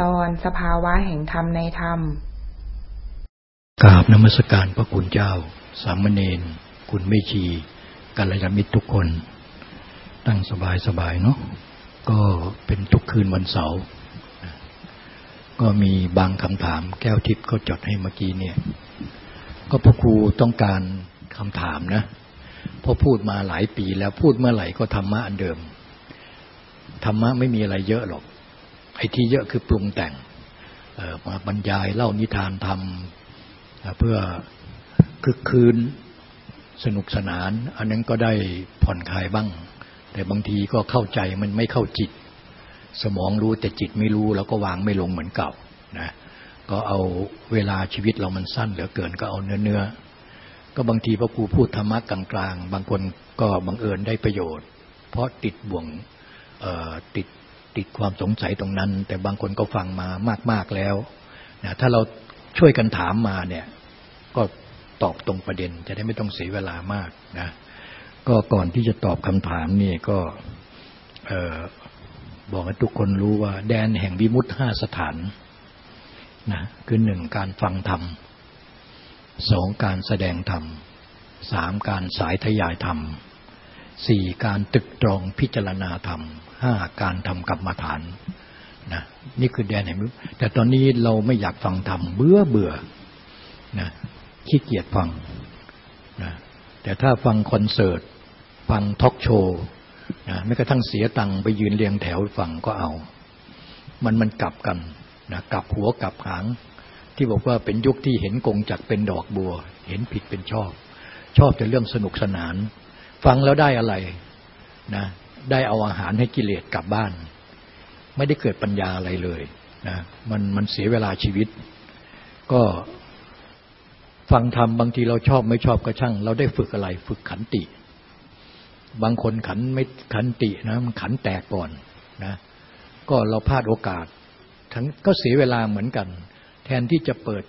ตอนสภาวะแห่งธรรมในธรรมกราบนมัสการพระคุณเจ้า สามเณรคุณไม่ชีกัลยาณมิตรทุกคน ตั้งสบายสบายเนาะก็เป็นทุกคืนวันเสาร์ก็มีบางคำถามแก้วทิพย์เขาจดให้เมื่อกี้เนี่ย ก็พระครูต้องการคำถามนะพราะพูดมาหลายปีแล้วพูดเมื่อไหร่ก็ธรรมะอันเดิมธรรมะไม่มีอะไรเยอะหรอก ไอ้ที่เยอะคือปรุงแต่งมาบรรยายเล่านิทานทำเพื่อคึกคืนสนุกสนาน อันนั้นก็ได้ผ่อนคลายบ้าง แต่บางทีก็เข้าใจมันไม่เข้าจิต สมองรู้แต่จิตไม่รู้แล้วก็วางไม่ลงเหมือนเก่านะก็เอาเวลาชีวิตเรามันสั้นเหลือเกินก็เอาเนื้อเนื้อก็บางทีพระครูพูดธรรมะกลางๆ บางคนก็บังเอิญได้ประโยชน์ เพราะติดบ่วงติด ติดความสงสัยตรงนั้น แต่บางคนก็ฟังมามาก ๆแล้วนะถ้าเราช่วยกันถามมาเนี่ยก็ตอบตรงประเด็น จะได้ไม่ต้องเสียเวลามากนะก็ก่อนที่จะตอบคำถามนี่ก็บอกให้ทุกคนรู้ว่า แดนแห่งวิมุตห้าสถานนะคือหนึ่งการฟังธรรมสองการแสดงธรรมสามการสายทยายธรรมสี่การตึกตรองพิจารณาธรรม ห้าการทำกรรมฐานนะนี่คือแดนแห่งแต่ตอนนี้เราไม่อยากฟังธรรมเบื่อเบื่อนะขี้เกียจฟังนะแต่ถ้าฟังคอนเสิร์ต ฟังทอล์กโชว์นะไม่กระทั่งเสียตังค์ไปยืนเรียงแถวฟังก็เอา มันมันกลับกันนะกลับหัวกลับหาง ที่บอกว่าเป็นยุคที่เห็นกงจักเป็นดอกบัว เห็นผิดเป็นชอบ ชอบแต่เรื่องสนุกสนาน ฟังแล้วได้อะไรนะ ได้เอาอาหารให้กิเลสกลับบ้าน ไม่ได้เกิดปัญญาอะไรเลยนะมันมันเสียเวลาชีวิต ก็ฟังธรรมบางทีเราชอบไม่ชอบก็ช่าง เราได้ฝึกอะไรฝึกขันติ บางคนขันไม่ขันตินะมันขันแตกก่อนนะก็เราพลาดโอกาสทั้งก็เสียเวลาเหมือนกัน แทนที่จะเปิด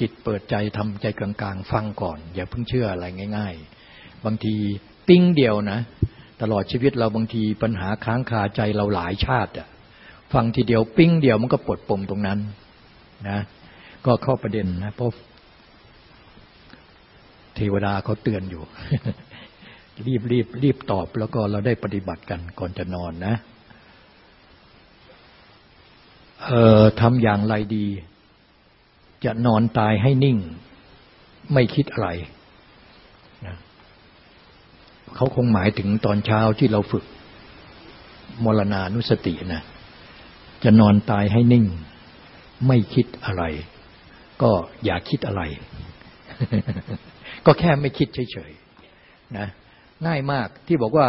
จิตเปิดใจทำใจกลางๆ ฟังก่อน อย่าเพิ่งเชื่ออะไรง่าย ๆ บางทีติ้งเดียวนะ ตลอดชีวิตเราบางทีปัญหาค้างคาใจเราหลายชาติอะฟังทีเดียวปิ้งเดียวมันก็ปลดปมตรงนั้นนะก็เข้าประเด็นนะเพราะเทวดาเขาเตือนอยู่ รีบรีบรีบตอบแล้วก็เราได้ปฏิบัติกันก่อนจะนอนนะเอ่อทำอย่างไรดี จะนอนตายให้นิ่ง ไม่คิดอะไร เขาคงหมายถึงตอนเช้าที่เราฝึกมรณานุสตินะ จะนอนตายให้นิ่ง ไม่คิดอะไร ก็อย่าคิดอะไร ก็แค่ไม่คิดเฉยๆนะง่ายมากที่บอกว่า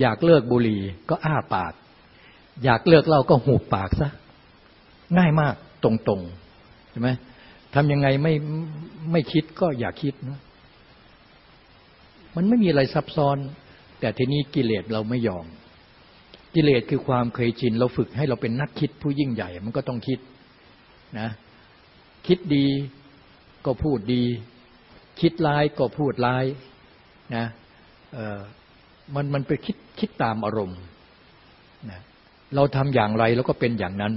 อยากเลิกบุหรี่ก็อ้าปาก อยากเลิกเหล้าก็หูปากซะง่ายมากตรงๆใช่ไหมทำยังไงไม่ไม่คิดก็อย่าคิดนะ มันไม่มีอะไรซับซ้อน แต่ทีนี้กิเลสเราไม่ยอม กิเลสคือความเคยชิน เราฝึกให้เราเป็นนักคิดผู้ยิ่งใหญ่ มันก็ต้องคิดนะ คิดดีก็พูดดี คิดร้ายก็พูดร้ายนะมันมันไปคิดคิดตามอารมณ์นะเราทำอย่างไรแล้วก็เป็นอย่างนั้น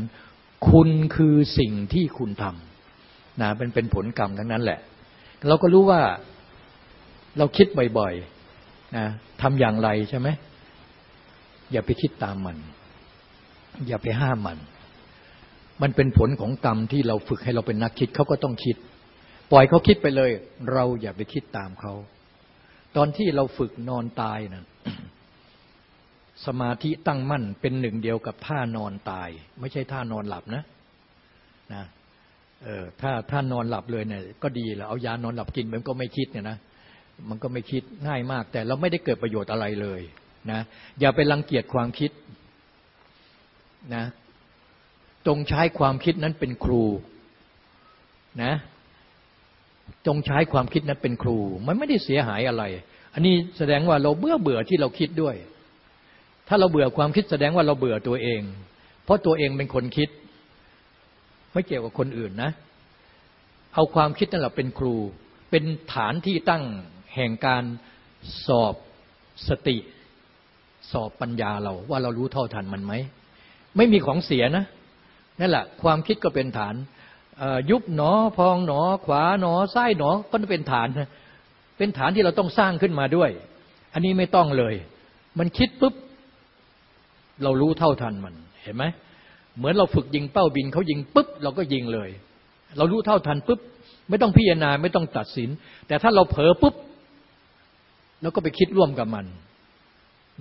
คุณคือสิ่งที่คุณทำนะเป็นเป็นผลกรรมทั้งนั้นแหละ เราก็รู้ว่า เราคิดบ่อยๆนะทำอย่างไรใช่ไหมอย่าไปคิดตามมัน อย่าไปห้ามมัน มันเป็นผลของกรรมที่เราฝึกให้เราเป็นนักคิดเขาก็ต้องคิด ปล่อยเขาคิดไปเลย เราอย่าไปคิดตามเขาตอนที่เราฝึกนอนตายนะสมาธิตั้งมั่นเป็นหนึ่งเดียวกับท่านอนตาย ไม่ใช่ท่านอนหลับนะนะเออถ้าท่านอนหลับเลยเนี่ยก็ดีแล้วเอายานอนหลับกินมันก็ไม่คิดเนี่ยนะ มันก็ไม่คิดง่ายมาก แต่เราไม่ได้เกิดประโยชน์อะไรเลยนะอย่าไปรังเกียจความคิดนะจงใช้ความคิดนั้นเป็นครูนะจงใช้ความคิดนั้นเป็นครู มันไม่ได้เสียหายอะไร อันนี้แสดงว่าเราเบื่อเบื่อที่เราคิดด้วย ถ้าเราเบื่อความคิดแสดงว่าเราเบื่อตัวเอง เพราะตัวเองเป็นคนคิด ไม่เกี่ยวกับคนอื่นนะ เอาความคิดนั่นแหละเป็นครู เป็นฐานที่ตั้ง แห่งการสอบสติ สอบปัญญาเรา ว่าเรารู้เท่าทันมันไหม ไม่มีของเสียนะ นั่นแหละ ความคิดก็เป็นฐาน ยุบหนอ พองหนอ ขวาหนอซ้ายหนอก็เป็นฐานเป็นฐานที่เราต้องสร้างขึ้นมาด้วย อันนี้ไม่ต้องเลย มันคิดปุ๊บ เรารู้เท่าทันมันเห็นไหมเหมือนเราฝึกยิงเป้าบินเขายิงปุ๊บ เราก็ยิงเลย เรารู้เท่าทันปุ๊บ ไม่ต้องพิจารณาไม่ต้องตัดสิน แต่ถ้าเราเผลอปุ๊บ เราก็ไปคิดร่วมกับมัน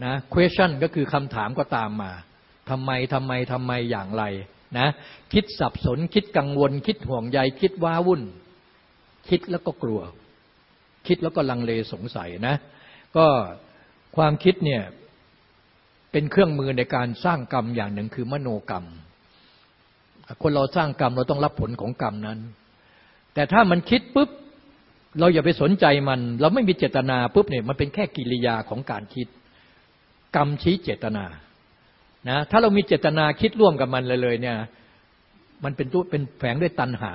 นะ question ก็คือคำถามก็ตามมาทำไมทำไมทำไมอย่างไรนะคิดสับสนคิดกังวล คิดห่วงใย คิดว้าวุ่น คิดแล้วก็กลัว คิดแล้วก็ลังเลสงสัยนะ ก็ความคิดเนี่ยเป็นเครื่องมือในการสร้างกรรมอย่างหนึ่งคือมโนกรรม คนเราสร้างกรรมเราต้องรับผลของกรรมนั้น แต่ถ้ามันคิดปุ๊บ เราอย่าไปสนใจมัน เราไม่มีเจตนาปุ๊บเนี่ยมันเป็นแค่กิริยาของการคิด กรรมชี้เจตนานะถ้าเรามีเจตนาคิดร่วมกับมันเลยเลยเนี่ย มันเป็นตัวเป็นแฝงด้วยตัณหา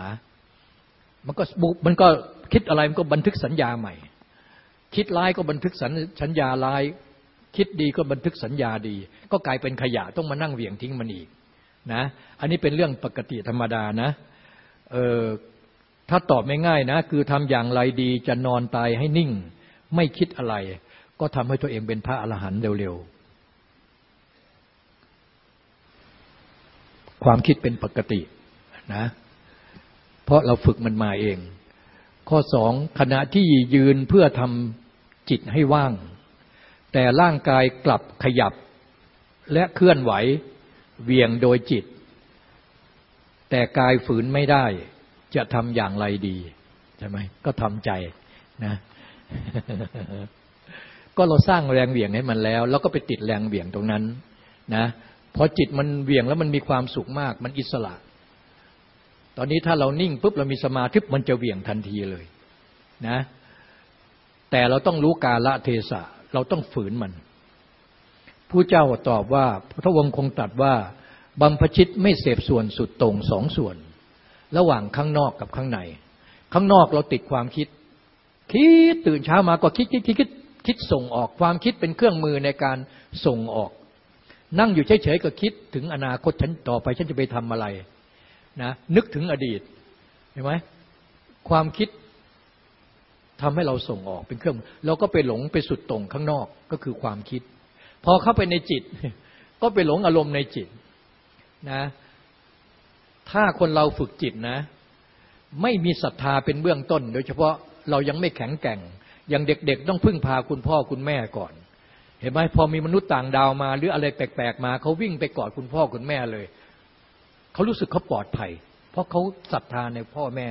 มันก็มันก็คิดอะไรมันก็บันทึกสัญญาใหม่ คิดร้ายก็บันทึกสัญสัญญาร้าย คิดดีก็บันทึกสัญญาดี ก็กลายเป็นขยะต้องมานั่งเหวี่ยงทิ้งมันอีกนะ อันนี้เป็นเรื่องปกติธรรมดานะ เออ ถ้าตอบไม่ง่ายนะ คือทำอย่างไรดีจะนอนตายให้นิ่ง ไม่คิดอะไร ก็ทำให้ตัวเองเป็นพระอรหันต์เร็วๆ ความคิดเป็นปกตินะ เพราะเราฝึกมันมาเอง ข้อสองขณะที่ยืนเพื่อทำจิตให้ว่าง แต่ร่างกายกลับขยับและเคลื่อนไหวเวียงโดยจิต แต่กายฝืนไม่ได้ จะทำอย่างไรดีใช่ไหมก็ทำใจนะ ก็เราสร้างแรงเวียงให้มันแล้ว แล้วก็ไปติดแรงเวียงตรงนั้นนะพอจิตมันเวียงแล้วมันมีความสุขมาก มันอิสระ ตอนนี้ถ้าเรานิ่งปุ๊บเรามีสมาธิมันจะเวียงทันทีเลยนะ แต่เราต้องรู้กาละเทศะ เราต้องฝืนมันผู้เจ้าตอบว่าพระวงคงตัดว่าบัมพชิตไม่เสพส่วนสุดตรงสองส่วน ระหว่างข้างนอกกับข้างใน ข้างนอกเราติดความคิด คิดตื่นเช้ามาก็คิดคิดคิดคิดคิดส่งออกความคิดเป็นเครื่องมือในการส่งออก นั่งอยู่เฉยๆก็คิดถึงอนาคตฉันต่อไปฉันจะไปทำอะไรนะนึกถึงอดีตเห็นไหมความคิดทำให้เราส่งออกเป็นเครื่อง เราก็ไปหลงไปสุดตรงข้างนอกก็คือความคิด พอเข้าไปในจิต ก็ไปหลงอารมณ์ในจิตนะ ถ้าคนเราฝึกจิตนะ ไม่มีศรัทธาเป็นเบื้องต้น โดยเฉพาะเรายังไม่แข็งแกร่ง อย่างเด็กๆ ต้องพึ่งพาคุณพ่อคุณแม่ก่อน เห็นไหมพอมีมนุษย์ต่างดาวมา หรืออะไรแปลกๆมาเขาวิ่งไปกอดคุณพ่อคุณแม่เลย เขารู้สึกเขาปลอดภัย เพราะเขาศรัทธาในพ่อแม่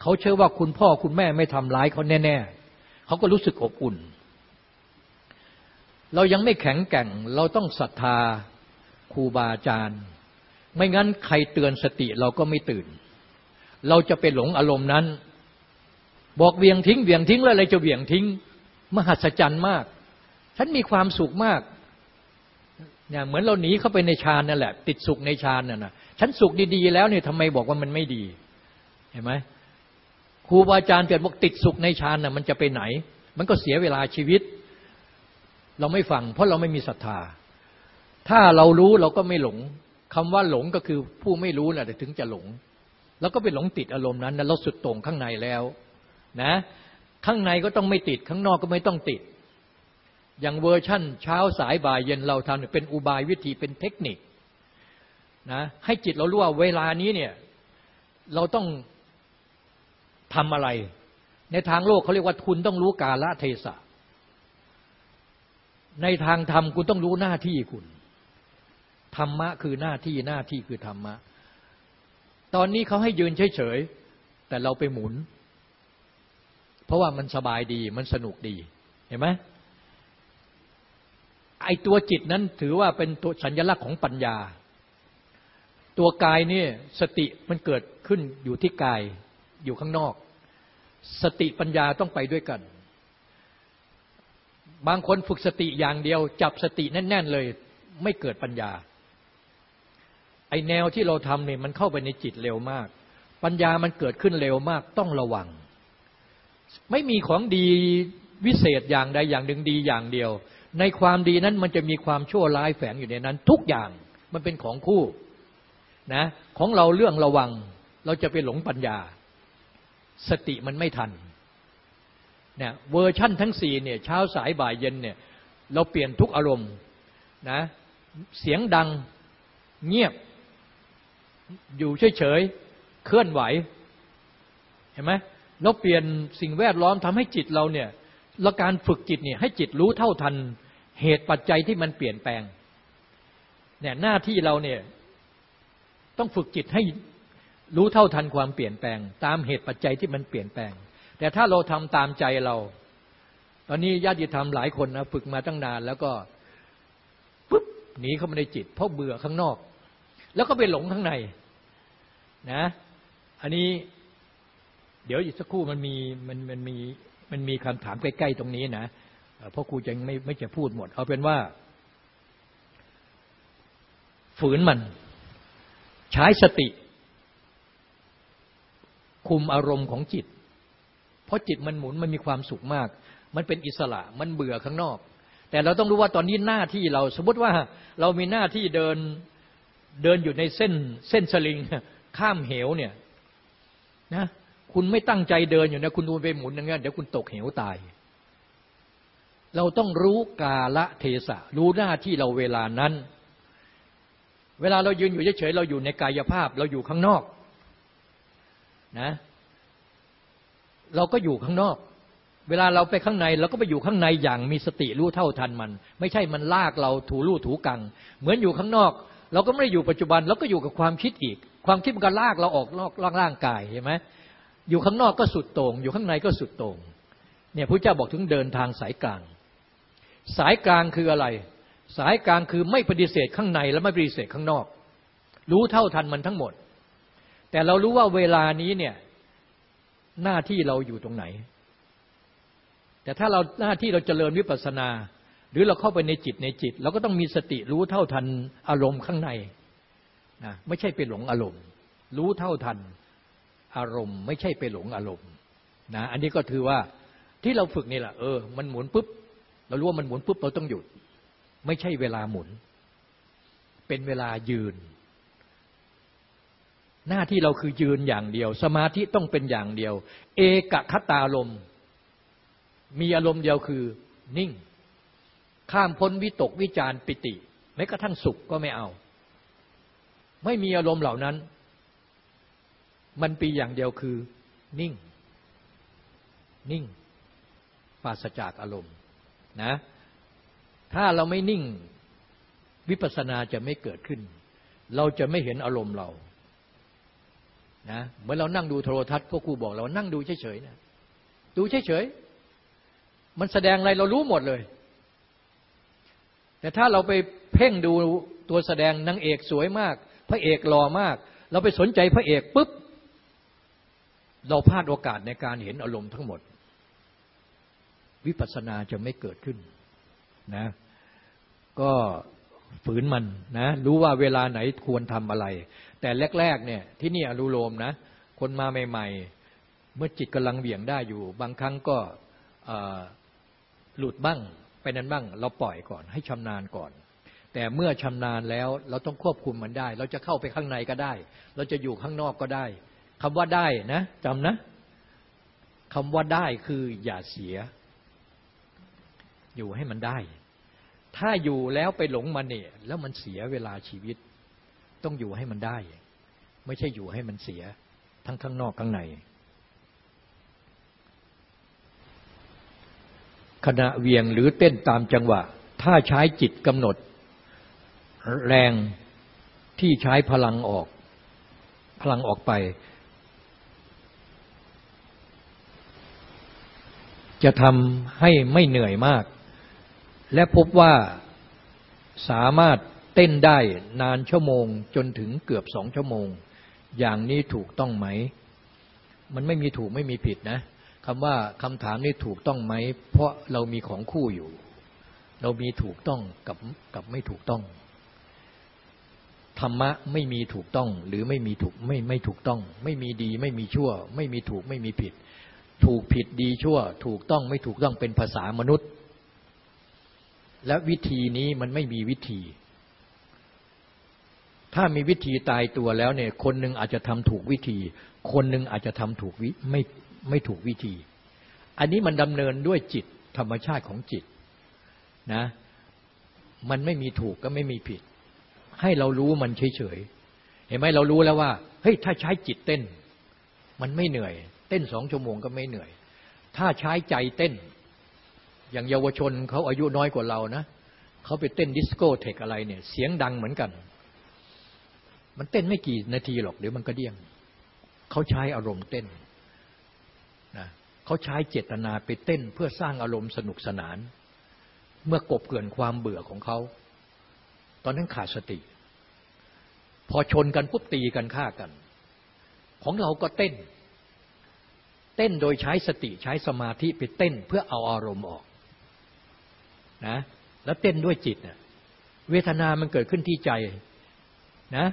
เขาเชื่อว่าคุณพ่อคุณแม่ไม่ทำร้ายเขาแน่ๆเขาก็รู้สึกอบอุ่น เรายังไม่แข็งแกร่ง เราต้องศรัทธาครูบาอาจารย์ ไม่งั้นใครเตือนสติเราก็ไม่ตื่น เราจะไปหลงอารมณ์นั้น บอกเวียงทิ้งเวียงทิ้งแล้วอะไรจะเวียงทิ้ง มหัศจรรย์มาก ฉันมีความสุขมากเนี่ยเหมือนเราหนีเข้าไปในฌานนั่นแหละ ติดสุขในฌานน่ะนะฉันสุขดีๆ แล้วเนี่ยทำไมบอกว่ามันไม่ดี เห็นไหมครูบาอาจารย์เกิดบอกติดสุขในฌานน่ะมันจะไปไหน มันก็เสียเวลาชีวิต เราไม่ฟัง เพราะเราไม่มีศรัทธา ถ้าเรารู้เราก็ไม่หลง คำว่าหลงก็คือผู้ไม่รู้น่ะถึงจะหลง แล้วก็ไปหลงติดอารมณ์นั้นเราสุดตรงข้างในแล้วนะข้างในก็ต้องไม่ติดข้างนอกก็ไม่ต้องติด อย่างเวอร์ชั่น เช้าสายบ่ายเย็นเราทำเป็นอุบายวิธีเป็นเทคนิคนะให้จิตเรารู้ว่าเวลานี้เนี่ยเราต้องทำอะไร ในทางโลกเขาเรียกว่าคุณต้องรู้กาลเทศะในทางธรรมคุณต้องรู้หน้าที่คุณ ธรรมะคือหน้าที่หน้าที่คือธรรมะ ตอนนี้เขาให้ยืนเฉยๆ แต่เราไปหมุน เพราะว่ามันสบายดีมันสนุกดีเห็นไหมไอตัวจิตนั้นถือว่าเป็นตัวสัญลักษณ์ของปัญญา ตัวกายนี่สติมันเกิดขึ้นอยู่ที่กายอยู่ข้างนอก สติปัญญาต้องไปด้วยกัน บางคนฝึกสติอย่างเดียว จับสติแน่น ๆ เลย ไม่เกิดปัญญา ไอแนวที่เราทำเนี่ยมันเข้าไปในจิตเร็วมาก ปัญญามันเกิดขึ้นเร็วมากต้องระวัง ไม่มีของดีวิเศษอย่างใดอย่างหนึ่งดีอย่างเดียว ในความดีนั้นมันจะมีความชั่วร้ายแฝงอยู่ในนั้น ทุกอย่างมันเป็นของคู่นะของเราเรื่องระวังเราจะไปหลงปัญญา สติมันไม่ทันเนี่ยเวอร์ชั่นทั้งสี่เนี่ยเช้าสายบ่ายเย็นเนี่ยเราเปลี่ยนทุกอารมณ์นะเสียงดังเงียบ อยู่เฉยๆ เคลื่อนไหว เห็นไหมเราเปลี่ยนสิ่งแวดล้อมทำให้จิตเราเนี่ยแล้วการฝึกจิตเนี่ยให้จิตรู้เท่าทัน เหตุปัจจัยที่มันเปลี่ยนแปลง เนี่ยหน้าที่เราเนี่ยต้องฝึกจิตให้รู้เท่าทันความเปลี่ยนแปลง ตามเหตุปัจจัยที่มันเปลี่ยนแปลง แต่ถ้าเราทำตามใจเรา ตอนนี้ญาติธรรมหลายคนนะฝึกมาตั้งนาน แล้วก็ปุ๊บหนีเข้ามาในจิต เพราะเบื่อข้างนอก แล้วก็ไปหลงข้างใน นะ อันนี้เดี๋ยวอีกสักครู่มันมีมันมันมีมันมีคำถามใกล้ๆตรงนี้นะเพราะครูจะไม่ไม่จะพูดหมด เอาเป็นว่า ฝืนมัน ใช้สติ คุมอารมณ์ของจิต เพราะจิตมันหมุนมันมีความสุขมาก มันเป็นอิสระมันเบื่อข้างนอก แต่เราต้องรู้ว่าตอนนี้หน้าที่เราสมมติว่าเรามีหน้าที่เดินเดินอยู่ในเส้นเส้นสลิง ข้ามเหวเนี่ยนะคุณไม่ตั้งใจเดินอยู่นะคุณดูไปหมุนอย่างนี้ยเดี๋ยวคุณตกเหวตาย เราต้องรู้กาละเทศะ รู้หน้าที่เราเวลานั้น เวลาเรายืนอยู่เฉยๆเราอยู่ในกายภาพ เราอยู่ข้างนอกนะ เราก็อยู่ข้างนอก เวลาเราไปข้างใน เราก็ไปอยู่ข้างในอย่างมีสติรู้เท่าทันมัน ไม่ใช่มันลากเราถูลู่ถูกัง เหมือนอยู่ข้างนอก เราก็ไม่ได้อยู่ปัจจุบันเราก็อยู่กับความคิดอีก ความคิดมันก็ลากเราออกนอกร่างกายเห็นไหมอยู่ข้างนอกก็สุดโต่งอยู่ข้างในก็สุดโต่งเนี่ยพระเจ้าบอกถึงเดินทางสายกลาง สายกลางคืออะไร สายกลางคือไม่ปฏิเสธข้างในและไม่ปฏิเสธข้างนอก รู้เท่าทันมันทั้งหมด แต่เรารู้ว่าเวลานี้เนี่ยหน้าที่เราอยู่ตรงไหน แต่ถ้าเราหน้าที่เราจเจริญวิปัสสนา หรือเราเข้าไปในจิตในจิต เราก็ต้องมีสติรู้เท่าทันอารมณ์ข้างในนะไม่ใช่ไปหลงอารมณ์ รู้เท่าทันอารมณ์ ไม่ใช่ไปหลงอารมณ์นะอันนี้ก็ถือว่าที่เราฝึกนี่แหละเออมันหมุนปุ๊บเรารู้ว่ามันหมุนปุ๊บเราต้องหยุด ไม่ใช่เวลาหมุน เป็นเวลายืน หน้าที่เราคือยืนอย่างเดียว สมาธิต้องเป็นอย่างเดียว เอกคตาลมมีอารมณ์เดียวคือนิ่ง ข้ามพ้นวิตกวิจารปิติแม้กระทั่งสุขก็ไม่เอา ไม่มีอารมณ์เหล่านั้น มันปีอย่างเดียวคือ นิ่ง นิ่งปราศจากอารมณ์นะถ้าเราไม่นิ่งวิปัสสนาจะไม่เกิดขึ้น เราจะไม่เห็นอารมณ์เรานะเหมือนเรานั่งดูโทรทัศน์พวกครูบอกเรานั่งดูเฉยๆนะดูเฉยๆมันแสดงอะไรเรารู้หมดเลย แต่ถ้าเราไปเพ่งดูตัวแสดงนางเอกสวยมาก พระเอกหล่อมาก เราไปสนใจพระเอกปุ๊บ เราพลาดโอกาสในการเห็นอารมณ์ทั้งหมด วิปัสสนาจะไม่เกิดขึ้นนะก็ฝืนมันนะรู้ว่าเวลาไหนควรทำอะไร แต่แรกๆเนี่ยที่นี่อนุโลมนะคนมาใหม่ๆ เมื่อจิตกำลังเบี่ยงได้อยู่ บางครั้งก็หลุดบ้าง ไปนั้นบ้างเราปล่อยก่อน ให้ชำนาญก่อน แต่เมื่อชำนาญแล้วเราต้องควบคุมมันได้ เราจะเข้าไปข้างในก็ได้ เราจะอยู่ข้างนอกก็ได้คำว่าได้นะจำนะคำว่าได้คืออย่าเสีย อยู่ให้มันได้ ถ้าอยู่แล้วไปหลงมันเนี่ย แล้วมันเสียเวลาชีวิต ต้องอยู่ให้มันได้ ไม่ใช่อยู่ให้มันเสีย ทั้งข้างนอกข้างใน ขณะเวียงหรือเต้นตามจังหวะ ถ้าใช้จิตกำหนด แรงที่ใช้พลังออก พลังออกไป จะทำให้ไม่เหนื่อยมาก และพบว่าสามารถเต้นได้นานชั่วโมงจนถึงเกือบสองชั่วโมง อย่างนี้ถูกต้องไหม มันไม่มีถูกไม่มีผิดนะ คำว่าคำถามนี้ถูกต้องไหม เพราะเรามีของคู่อยู่ เรามีถูกต้องกับกับไม่ถูกต้อง ธรรมะไม่มีถูกต้อง หรือไม่มีถูกไม่ไม่ถูกต้อง ไม่มีดี ไม่มีชั่ว ไม่มีถูกไม่มีผิด ถูกผิดดีชั่ว ถูกต้องไม่ถูกต้องเป็นภาษามนุษย์ และวิธีนี้มันไม่มีวิธี ถ้ามีวิธีตายตัวแล้วเนี่ย คนหนึ่งอาจจะทำถูกวิธี คนหนึ่งอาจจะทำถูกวิไม่ ไม่ถูกวิธี อันนี้มันดำเนินด้วยจิตธรรมชาติของจิตนะ มันไม่มีถูกก็ไม่มีผิด ให้เรารู้มันเฉยๆเห็นไหมเรารู้แล้วว่าเฮ้ยถ้าใช้จิตเต้น มันไม่เหนื่อย เต้นสองชั่วโมงก็ไม่เหนื่อย ถ้าใช้ใจเต้น อย่างเยาวชนเขาอายุน้อยกว่าเรานะเขาไปเต้นดิสโก้เทคอะไรเนี่ย เสียงดังเหมือนกัน มันเต้นไม่กี่นาทีหรอกเดี๋ยวมันก็เดี้ยงเขาใช้อารมณ์เต้น เขาใช้เจตนาไปเต้นเพื่อสร้างอารมณ์สนุกสนาน เมื่อกบเกินความเบื่อของเขา ตอนนั้นขาดสติ พอชนกันปุ๊บตีกันฆ่ากัน ของเราก็เต้น เต้นโดยใช้สติใช้สมาธิไปเต้นเพื่อเอาอารมณ์ออกนะแล้วเต้นด้วยจิตเน่ยเวทนามันเกิดขึ้นที่ใจนะ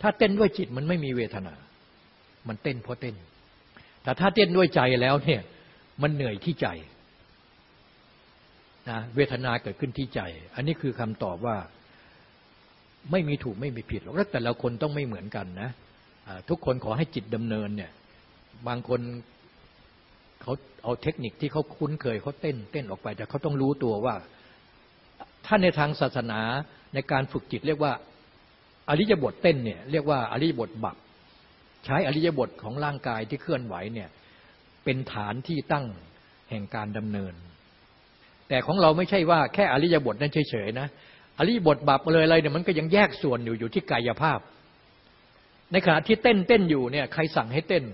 ถ้าเต้นด้วยจิตมันไม่มีเวทนา มันเต้นเพราะเต้น แต่ถ้าเต้นด้วยใจแล้วเนี่ย มันเหนื่อยที่ใจนะเวทนาเกิดขึ้นที่ใจ อันนี้คือคำตอบว่าไม่มีถูกไม่มีผิดหรอกแต่ละคนต้องไม่เหมือนกันนะทุกคนขอให้จิตดำเนินเนี่ย บางคนเขาเอาเทคนิคที่เขาคุ้นเคยเขาเต้นเต้นออกไป แต่เขาต้องรู้ตัวว่า ถ้าในทางศาสนาในการฝึกจิตเรียกว่าอริยบทเต้นเนี่ยเรียกว่าอริยบทบัก ใช้อริยบทของร่างกายที่เคลื่อนไหวเนี่ยเป็นฐานที่ตั้งแห่งการดำเนิน แต่ของเราไม่ใช่ว่าแค่อริยบทนั้นเฉยๆนะอริยบทบับเลยอะไรเนี่ยมันก็ยังแยกส่วนอยู่อยู่ที่กายภาพ ในขณะที่เต้นเต้นอยู่เนี่ยใครสั่งให้เต้น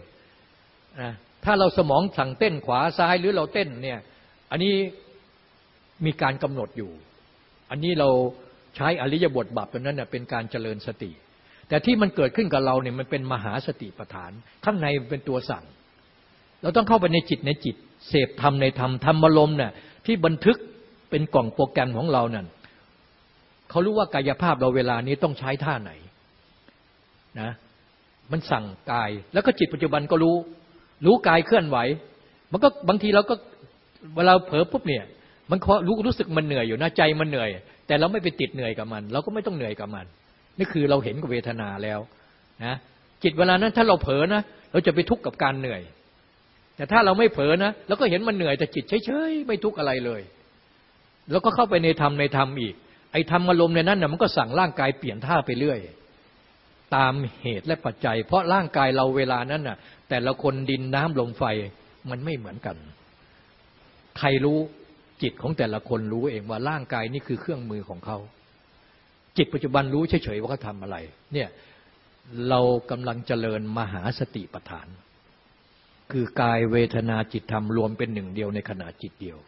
นะถ้าเราสมองสั่งเต้นขวาซ้ายหรือเราเต้นเนี่ยอันนี้มีการกำหนดอยู่ อันนี้เราใช้อริยบทบับตัวนั้นเน่ยเป็นการเจริญสติ แต่ที่มันเกิดขึ้นกับเราเนี่ยมันเป็นมหาสติปัฏฐาน ข้างในเป็นตัวสั่ง เราต้องเข้าไปในจิตในจิต เสพธรรมในธรรมธรรมลมเนี่ยที่บันทึกเป็นกล่องโปรแกรมของเรานั่นเขารู้ว่ากายภาพเราเวลานี้ต้องใช้ท่าไหนนะมันสั่งกายแล้วก็จิตปัจจุบันก็รู้ รู้กายเคลื่อนไหว มันก็บางทีเราก็เวลาเผลอปุ๊บเนี่ยมันรู้รู้สึกมันเหนื่อยอยู่นะใจมันเหนื่อย แต่เราไม่ไปติดเหนื่อยกับมัน เราก็ไม่ต้องเหนื่อยกับมัน นี่คือเราเห็นกับเวทนาแล้วนะจิตเวลานั้นถ้าเราเผลอนะเราจะไปทุกข์กับการเหนื่อย แต่ถ้าเราไม่เผลอนะเราก็เห็นมันเหนื่อยแต่จิตเฉยๆไม่ทุกข์อะไรเลย แล้วก็เข้าไปในธรรมในธรรมอีก ไอ้ธรรมอารมณ์ในนั้นนะมันก็สั่งร่างกายเปลี่ยนท่าไปเรื่อย ตามเหตุและปัจจัย เพราะร่างกายเราเวลานั้นน่ะ แต่ละคนดินน้ำลมไฟมันไม่เหมือนกัน ใครรู้จิตของแต่ละคนรู้เองว่าร่างกายนี่คือเครื่องมือของเขา จิตปัจจุบันรู้เฉยๆว่าเขาทำอะไร เนี่ยเรากำลังเจริญมหาสติปัฏฐาน คือกายเวทนาจิตธรรมรวมเป็นหนึ่งเดียวในขณะจิตเดียว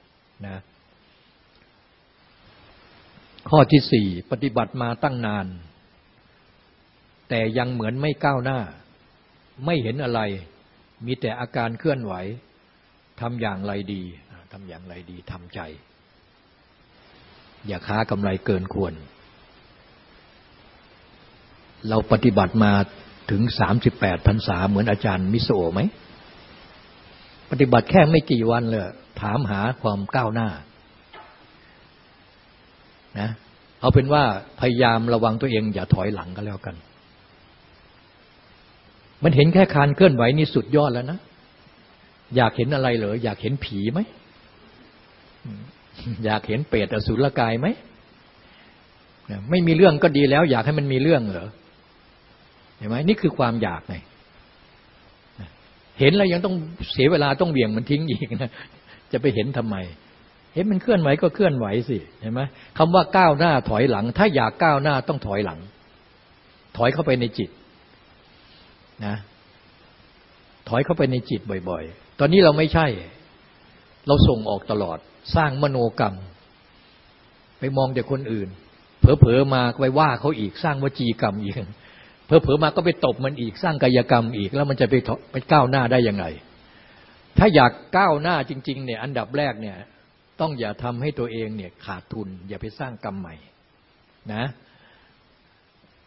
นะข้อที่สี่ปฏิบัติมาตั้งนาน แต่ยังเหมือนไม่ก้าวหน้า ไม่เห็นอะไร มีแต่อาการเคลื่อนไหวทำอย่างไรดีทำอย่างไรดีทำใจ อย่าค้ากำไรเกินควร เราปฏิบัติมาถึงสามสิบแปดพรรษาเหมือนอาจารย์มิโซไหม ปฏิบัติแค่ไม่กี่วันเลยถามหาความก้าวหน้านะเอาเป็นว่าพยายามระวังตัวเองอย่าถอยหลังก็แล้วกัน มันเห็นแค่คานเคลื่อนไหวนี่สุดยอดแล้วนะ อยากเห็นอะไรเหรอ อยากเห็นผีไหม อยากเห็นเปรตอสุรกายไหม ไม่มีเรื่องก็ดีแล้ว อยากให้มันมีเรื่องเหรอ เห็นไหมนี่คือความอยากไงเห็นแล้วยังต้องเสียเวลาต้องเบี่ยงมันทิ้งอีกนะจะไปเห็นทำไม เห็นมันเคลื่อนไหวก็เคลื่อนไหวสิเห็นไหมคำว่าก้าวหน้าถอยหลัง ถ้าอยากก้าวหน้าต้องถอยหลัง ถอยเข้าไปในจิตนะถอยเข้าไปในจิตบ่อย ๆ ตอนนี้เราไม่ใช่ เราส่งออกตลอด สร้างมโนกรรม ไปมองแต่คนอื่น เผลอๆมาไปว่าเขาอีก สร้างวจีกรรมอีก เผอๆมาก็ไปตบมันอีกสร้างกายกรรมอีก แล้วมันจะไปไปก้าวหน้าได้ยังไง ถ้าอยากก้าวหน้าจริงๆเนี่ยอันดับแรกเนี่ยต้องอย่าทำให้ตัวเองเนี่ยขาดทุน อย่าไปสร้างกรรมใหม่นะ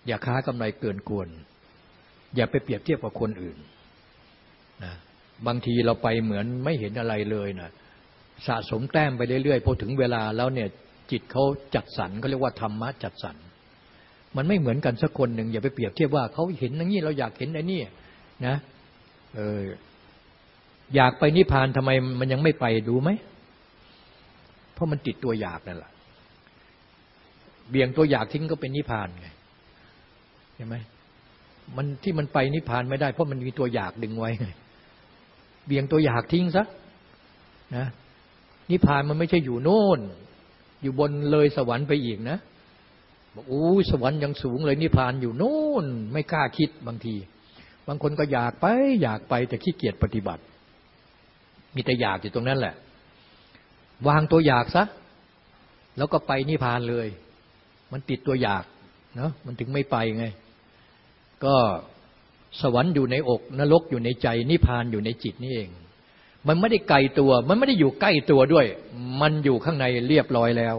อย่าค้ากำไรเกินควร อย่าไปเปรียบเทียบกับคนอื่นนะบางทีเราไปเหมือนไม่เห็นอะไรเลยนะสะสมแต้มไปเรื่อยๆพอถึงเวลาแล้วเนี่ยจิตเขาจัดสรรเขาเรียกว่าธรรมะจัดสรร มันไม่เหมือนกันสักคนหนึ่งอย่าไปเปรียบเทียบว่าเขาเห็นอย่างนี้เราอยากเห็นไอ้นี่นะเอออยากไปนิพพานทำไมมันยังไม่ไปดูไหม เพราะมันติดตัวอยากนั่นแหละเบี่ยงตัวอยากทิ้งก็เป็นนิพพานไงเห็นไหมมันที่มันไปนิพพานไม่ได้ เพราะมันมีตัวอยากดึงไว้ไงเบี่ยงตัวอยากทิ้งซะนะนิพพานมันไม่ใช่อยู่โน่น อยู่บนเลยสวรรค์ไปอีกนะ บอกโอ้ยสวรรค์ยังสูงเลยนิพพานอยู่โน่นไม่กล้าคิดบางที บางคนก็อยากไป อยากไปแต่ขี้เกียจปฏิบัติ มีแต่อยากอยู่ตรงนั้นแหละ วางตัวอยากซะแล้วก็ไปนิพพานเลย มันติดตัวอยากเนาะมันถึงไม่ไปไง ก็สวรรค์อยู่ในอก นรกอยู่ในใจนิพพานอยู่ในจิตนี่เอง มันไม่ได้ไกลตัว มันไม่ได้อยู่ใกล้ตัวด้วย มันอยู่ข้างในเรียบร้อยแล้ว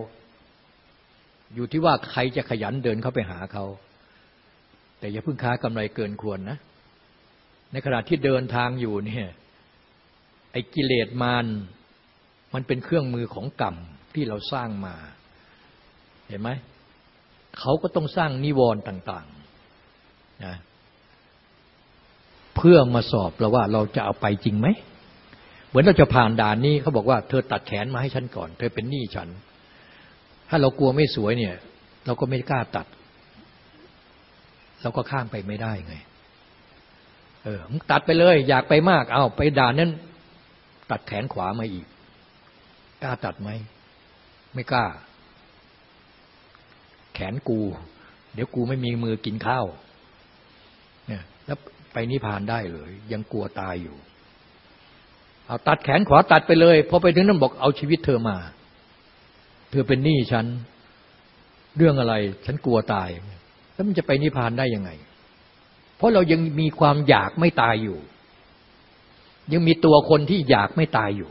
อยู่ที่ว่าใครจะขยันเดินเข้าไปหาเขา แต่อย่าเพิ่งค้ากำไรเกินควรนะ ในขณะที่เดินทางอยู่เนี่ยไอ้กิเลสมารมันเป็นเครื่องมือของกรรมที่เราสร้างมา เห็นไหมเขาก็ต้องสร้างนิวรณ์ต่างๆนะเพื่อมาสอบเราว่าเราจะเอาไปจริงไหม เหมือนเราจะผ่านด่านนี้เขาบอกว่าเธอตัดแขนมาให้ฉันก่อน เธอเป็นหนี้ฉัน ถ้าเรากลัวไม่สวยเนี่ย เราก็ไม่กล้าตัด เราก็ข้ามไปไม่ได้ไง เออตัดไปเลย อยากไปมาก เอาไปด่านนั้นตัดแขนขวามาอีก กล้าตัดไหม ไม่กล้า แขนกู เดี๋ยวกูไม่มีมือกินข้าว เนี่ย แล้วไปนิพพานได้เลย ยังกลัวตายอยู่ เอาตัดแขนขวาตัดไปเลย พอไปถึงนั้นบอกเอาชีวิตเธอมา เธอเป็นหนี้ฉัน เรื่องอะไร ฉันกลัวตาย แล้วมันจะไปนิพพานได้ยังไง เพราะเรายังมีความอยากไม่ตายอยู่ ยังมีตัวคนที่อยากไม่ตายอยู่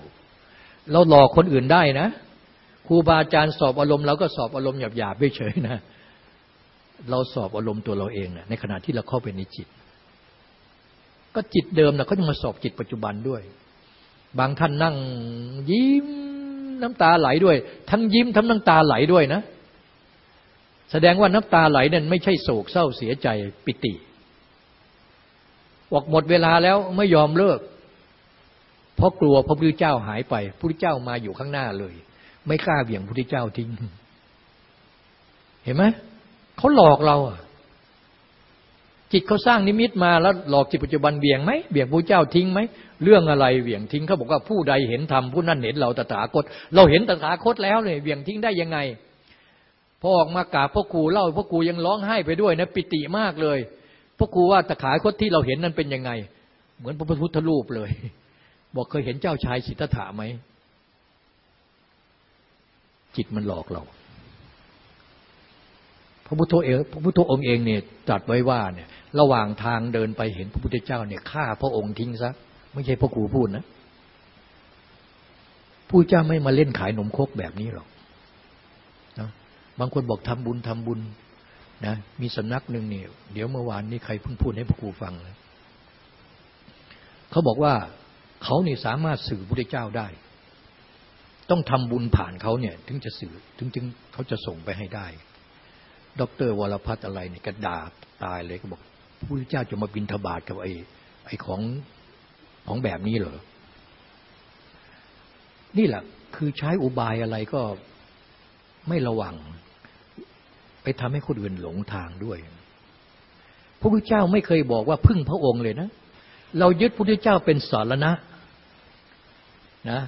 เราหลอกคนอื่นได้นะครูบาอาจารย์สอบอารมณ์เราก็สอบอารมณ์หยาบๆเฉยๆนะเราสอบอารมณ์ตัวเราเองนะในขณะที่เราเข้าไปในจิต ก็จิตเดิมนะเขาจะมาสอบจิตปัจจุบันด้วย บางท่านนั่งยิ้ม น้ำตาไหลด้วย ทั้งยิ้มทั้งน้ำตาไหลด้วยนะ แสดงว่าน้ำตาไหลนั่นไม่ใช่โศกเศร้าเสียใจปิติบอกหมดเวลาแล้วไม่ยอมเลิก เพราะกลัวพระพุทธเจ้าหายไปพระพุทธเจ้ามาอยู่ข้างหน้าเลย ไม่กล้าเบี่ยงพระพุทธเจ้าทิ้ง เห็นไหมเขาหลอกเราอะ จิตเขาสร้างนิมิตมาแล้วหลอกจิตปัจจุบันเบี่ยงไหมเบี่ยงพระเจ้าทิ้งไหมเรื่องอะไรเบี่ยงทิ้งเขาบอกว่าผู้ใดเห็นธรรมผู้นั้นเห็นเราตถาคต เราเห็นตถาคตแล้วเลยเบี่ยงทิ้งได้ยังไงพอออกมากราบพ่อครูเล่าพ่อครูยังร้องไห้ไปด้วยนะปิติมากเลยพ่อครูว่าตถาคตที่เราเห็นนั้นเป็นยังไง เหมือนพระพุทธรูปเลย บอกเคยเห็นเจ้าชายสิทธัตถะไหมจิตมันหลอกเรา พระพุทธเองพระพุทธองค์เองเนี่ยตรัสไว้ว่าเนี่ยระหว่างทางเดินไปเห็นพระพุทธเจ้าเนี่ยฆ่าพระองค์ทิ้งซะไม่ใช่พ่อครูพูดนะผู้เจ้าไม่มาเล่นขายนมคกแบบนี้หรอกนะบางคนบอกทำบุญทำบุญนะมีสำนักหนึ่งเนี่ยเดี๋ยวเมื่อวานนี้ใครเพิ่งพูดให้พ่อครูฟังเลยเขาบอกว่าเขาเนี่ยสามารถสื่อพระเจ้าได้ ต้องทำบุญผ่านเขาเนี่ย ถึงจะสื่อถึงจึงเขาจะส่งไปให้ได้ ด็อกเตอร์วรพัฒอะไรเนี่ยกระดาตายเลยก็บอกพระพุทธเจ้าจะมาบิณฑบาตกับไอ้ไอ้ของของแบบนี้เหรอ นี่แหละคือใช้อุบายอะไรก็ไม่ระวัง ไปทำให้คนอื่นหลงทางด้วย พระพุทธเจ้าไม่เคยบอกว่าพึ่งพระองค์เลยนะ เรายึดพระพุทธเจ้าเป็นสารณะนะ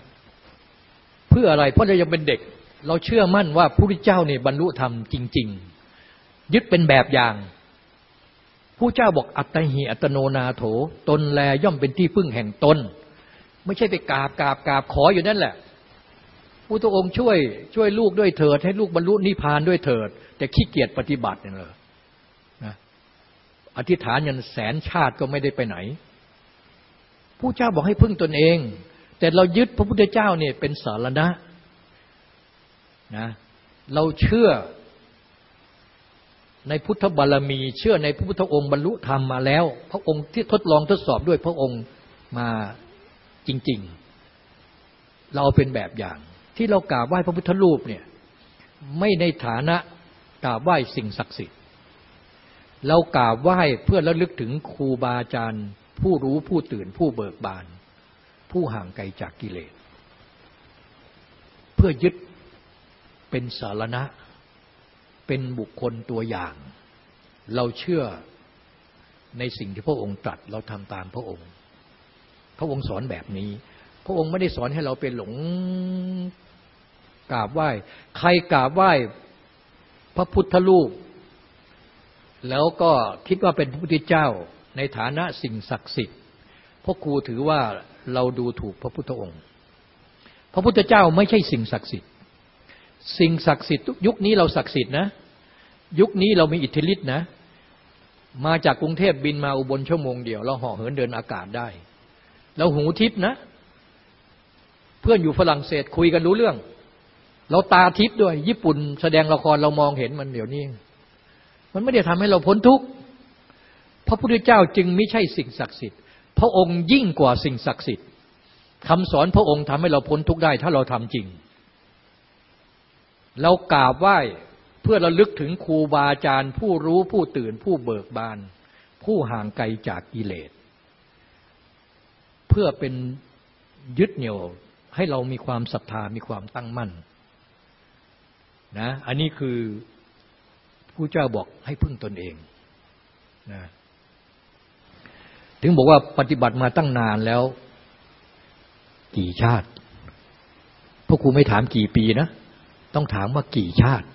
เพื่ออะไรเพราะเรายังเป็นเด็ก เราเชื่อมั่นว่าพระพุทธเจ้าเนี่ยบรรลุธรรมจริง ๆ ยึดเป็นแบบอย่างผู้เจ้าบอกอัตหิอัตโนนาโถ ตนแลย่อมเป็นที่พึ่งแห่งตน ไม่ใช่ไปกราบกราบกราบขออยู่นั่นแหละพุทธองค์ช่วยช่วยลูกด้วยเถิด ให้ลูกบรรลุนิพพานด้วยเถิด แต่ขี้เกียจปฏิบัติเนี่ยเลยนะอธิษฐานยันแสนชาติก็ไม่ได้ไปไหนผู้เจ้าบอกให้พึ่งตนเอง แต่เรายึดพระพุทธเจ้าเนี่ยเป็นสารณะนะเราเชื่อ ในพุทธบารมี เชื่อในพระพุทธองค์บรรลุธรรมมาแล้ว พระองค์ที่ทดลองทดสอบด้วยพระองค์มาจริง ๆ เราเป็นแบบอย่าง ที่เรากราบไหว้พระพุทธรูปเนี่ยไม่ในฐานะกราบไหว้สิ่งศักดิ์สิทธิ์ เรากราบไหว้เพื่อระลึกถึงครูบาอาจารย์ ผู้รู้ผู้ตื่นผู้เบิกบาน ผู้ห่างไกลจากกิเลส เพื่อยึดเป็นสารณะ เป็นบุคคลตัวอย่าง เราเชื่อในสิ่งที่พระองค์ตรัสเราทำตามพระองค์ พระองค์สอนแบบนี้ พระองค์ไม่ได้สอนให้เราเป็นหลงกราบไหว้ ใครกราบไหว้พระพุทธรูป แล้วก็คิดว่าเป็นพระพุทธเจ้าในฐานะสิ่งศักดิ์สิทธิ์พ่อครูถือว่าเราดูถูกพระพุทธองค์ พระพุทธเจ้าไม่ใช่สิ่งศักดิ์สิทธิ์ สิ่งศักดิ์สิทธิ์ยุคนี้เราศักดิ์สิทธิ์นะ ยุคนี้เรามีอิทธิฤทธิ์นะ มาจากกรุงเทพบินมาอุบลชั่วโมงเดียวเราห่อเหินเดินอากาศได้ เราหูทิพนะ เพื่อนอยู่ฝรั่งเศสคุยกันรู้เรื่อง เราตาทิพด้วย ญี่ปุ่นแสดงละครเรามองเห็นมันเดี๋ยวนี้ มันไม่ได้ทำให้เราพ้นทุกข์พระพุทธเจ้าจึงไม่ใช่สิ่งศักดิ์สิทธิ์ พระองค์ยิ่งกว่าสิ่งศักดิ์สิทธิ์คำสอนพระองค์ทำให้เราพ้นทุกข์ได้ ถ้าเราทำจริง เรากราบไหว้ เพื่อระลึกถึงครูบาอาจารย์ผู้รู้ผู้ตื่นผู้เบิกบาน ผู้ห่างไกลจากกิเลส เพื่อเป็นยึดเหนี่ยวให้เรามีความศรัทธามีความตั้งมั่นนะอันนี้คือพุทธเจ้าบอกให้พึ่งตนเองนะถึงบอกว่าปฏิบัติมาตั้งนานแล้ว กี่ชาติพวกครูไม่ถามกี่ปีนะ ต้องถามว่ากี่ชาติ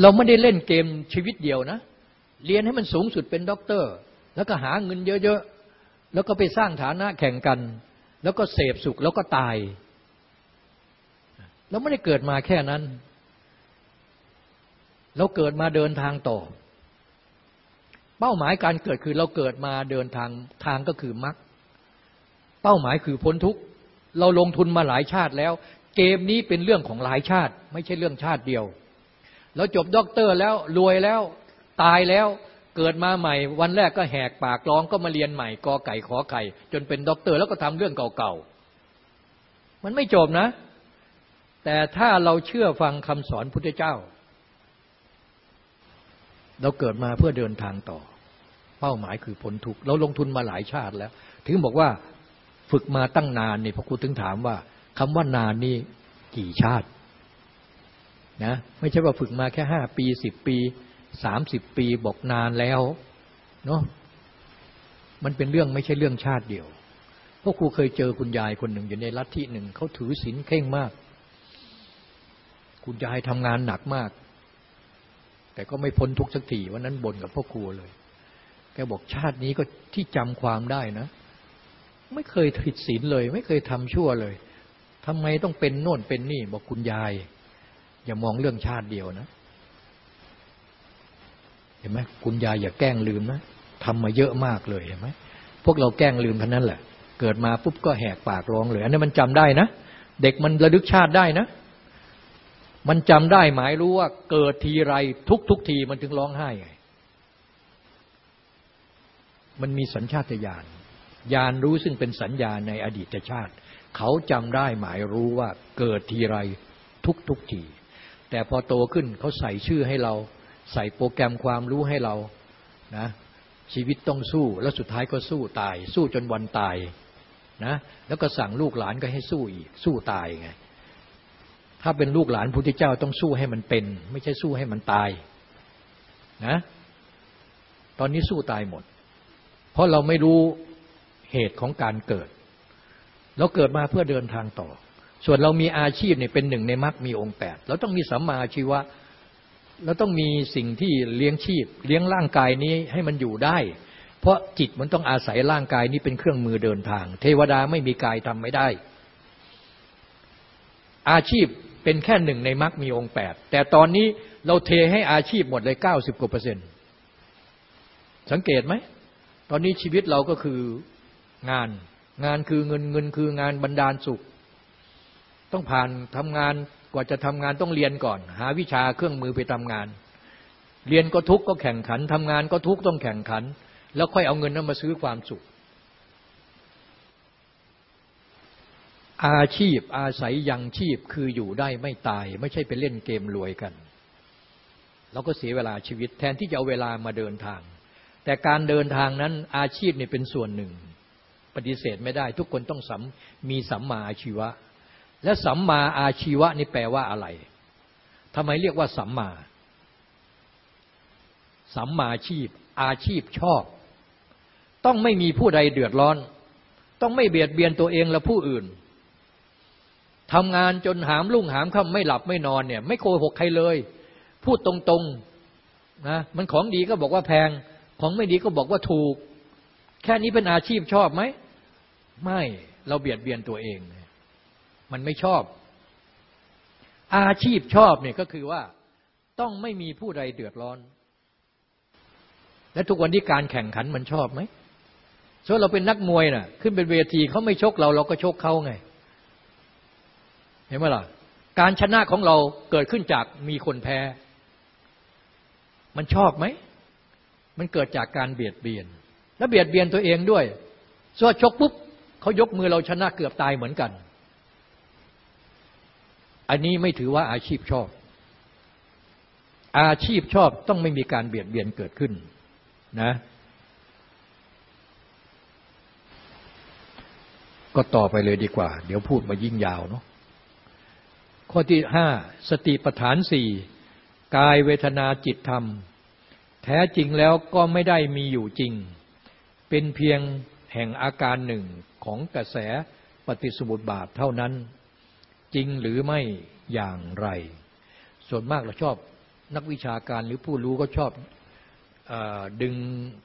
เราไม่ได้เล่นเกมชีวิตเดียวนะ เรียนให้มันสูงสุดเป็นด็อกเตอร์ แล้วก็หาเงินเยอะๆ แล้วก็ไปสร้างฐานะแข่งกัน แล้วก็เสพสุขแล้วก็ตาย เราไม่ได้เกิดมาแค่นั้น เราเกิดมาเดินทางต่อ เป้าหมายการเกิดคือเราเกิดมาเดินทางทางก็คือมรรคเป้าหมายคือพ้นทุกข์เราลงทุนมาหลายชาติแล้ว เกมนี้เป็นเรื่องของหลายชาติ ไม่ใช่เรื่องชาติเดียว เราจบด็อกเตอร์แล้วรวยแล้วตายแล้วเกิดมาใหม่วันแรกก็แหกปากร้องก็มาเรียนใหม่กอไก่ขอไข่ จนเป็นด็อกเตอร์แล้วก็ทำเรื่องเก่าๆ มันไม่จบนะ แต่ถ้าเราเชื่อฟังคำสอนพุทธเจ้า เราเกิดมาเพื่อเดินทางต่อ เป้าหมายคือพ้นทุกข์เราลงทุนมาหลายชาติแล้ว ถึงบอกว่าฝึกมาตั้งนานนี่พระครูถึงถามว่าคำว่านานนี่กี่ชาติ นะไม่ใช่ว่าฝึกมาแค่ห้าปีสิบปีสามสิบปีบอกนานแล้วเนาะมันเป็นเรื่องไม่ใช่เรื่องชาติเดียวพวกครูเคยเจอคุณยายคนหนึ่งอยู่ในลัทธิหนึ่งเขาถือศีลเข่งมาก คุณยายทำงานหนักมาก แต่ก็ไม่พ้นทุกสักทีวันนั้นบ่นกับพ่อครูเลย แกบอกชาตินี้ก็ที่จำความได้นะ ไม่เคยผิดศีลเลย ไม่เคยทำชั่วเลยทำไมต้องเป็นโน่นเป็นนี่ บอกคุณยาย อย่ามองเรื่องชาติเดียวนะ เห็นไหมคุณยายอย่าแกล้งลืมนะทำมาเยอะมากเลยเห็นไหมพวกเราแกล้งลืมเท่านั้นแหละ เกิดมาปุ๊บก็แหกปากร้องเลยอันนี้มันจำได้นะ เด็กมันระลึกชาติได้นะ มันจำได้หมายรู้ว่า เกิดทีไรทุกทุกทีมันถึงร้องไห้ไงมันมีสัญชาตญาณญาณรู้ซึ่งเป็นสัญญาในอดีตชาติ เขาจำได้หมายรู้ว่าเกิดทีไรทุกทุกที แต่พอโตขึ้นเขาใส่ชื่อให้เรา ใส่โปรแกรมความรู้ให้เรานะชีวิตต้องสู้ แล้วสุดท้ายก็สู้ตาย สู้จนวันตายนะแล้วก็สั่งลูกหลานก็ให้สู้อีก สู้ตายไง ถ้าเป็นลูกหลานพุทธเจ้าต้องสู้ให้มันเป็น ไม่ใช่สู้ให้มันตายนะตอนนี้สู้ตายหมด เพราะเราไม่รู้เหตุของการเกิด เราเกิดมาเพื่อเดินทางต่อ ส่วนเรามีอาชีพเนี่ยเป็นหนึ่งในมรรคมีองค์แปดเราต้องมีสัมมาชีวะเราต้องมีสิ่งที่เลี้ยงชีพ เลี้ยงร่างกายนี้ให้มันอยู่ได้ เพราะจิตมันต้องอาศัยร่างกายนี้เป็นเครื่องมือเดินทาง เทวดาไม่มีกายทำไม่ได้ อาชีพเป็นแค่หนึ่งในมรรคมีองค์แปดแต่ตอนนี้เราเทให้อาชีพหมดเลยเก้าสิบกว่าเปอร์เซ็นต์สังเกตไหม ตอนนี้ชีวิตเราก็คืองาน งานคือเงินเงินคืองานบรรดาลสุข ต้องผ่านทำงานกว่าจะทำงานต้องเรียนก่อน หาวิชาเครื่องมือไปทำงาน เรียนก็ทุกข์ก็แข่งขันทำงานก็ทุกข์ต้องแข่งขัน แล้วค่อยเอาเงินนั้นมาซื้อความสุข อาชีพอาศัยยังชีพคืออยู่ได้ไม่ตาย ไม่ใช่ไปเล่นเกมรวยกันเราก็เสียเวลาชีวิตแทนที่จะเอาเวลามาเดินทาง แต่การเดินทางนั้นอาชีพเนี่ยเป็นส่วนหนึ่ง ปฏิเสธไม่ได้ทุกคนต้องสัมมีสัมมาอาชีวะ และสัมมาอาชีวะนี่แปลว่าอะไรทำไมเรียกว่าสัมมา สัมมาชีพ อาชีพชอบ ต้องไม่มีผู้ใดเดือดร้อน ต้องไม่เบียดเบียนตัวเองและผู้อื่นทำงานจนหามลุ่งหามค่ำไม่หลับไม่นอนเนี่ย ไม่โกหกใครเลย พูดตรงๆนะมันของดีก็บอกว่าแพง ของไม่ดีก็บอกว่าถูก แค่นี้เป็นอาชีพชอบไหม ไม่เราเบียดเบียนตัวเอง มันไม่ชอบ อาชีพชอบเนี่ยก็คือว่าต้องไม่มีผู้ใดเดือดร้อน และทุกวันที่การแข่งขันมันชอบไหมส่วนเราเป็นนักมวยนะ่ะ ขึ้นเป็นเวทีเขาไม่ชกเราเราก็ชกเขาไง เห็นไหมล่ะ การชนะของเราเกิดขึ้นจากมีคนแพ้ มันชอบไหม มันเกิดจากการเบียดเบียน และเบียดเบียนตัวเองด้วยส่วนชกปุ๊บเขายกมือเราชนะเกือบตายเหมือนกัน อันนี้ไม่ถือว่าอาชีพชอบ อาชีพชอบต้องไม่มีการเบียดเบียนเกิดขึ้นนะก็ต่อไปเลยดีกว่า เดี๋ยวพูดมายิ่งยาวเนาะข้อที่ห้าสติปัฏฐานสี่กายเวทนาจิตธรรม แท้จริงแล้วก็ไม่ได้มีอยู่จริง เป็นเพียงแห่งอาการหนึ่งของกระแสปฏิสมุติบาทเท่านั้น จริงหรือไม่อย่างไร ส่วนมากเราชอบนักวิชาการหรือผู้รู้ก็ชอบอดึง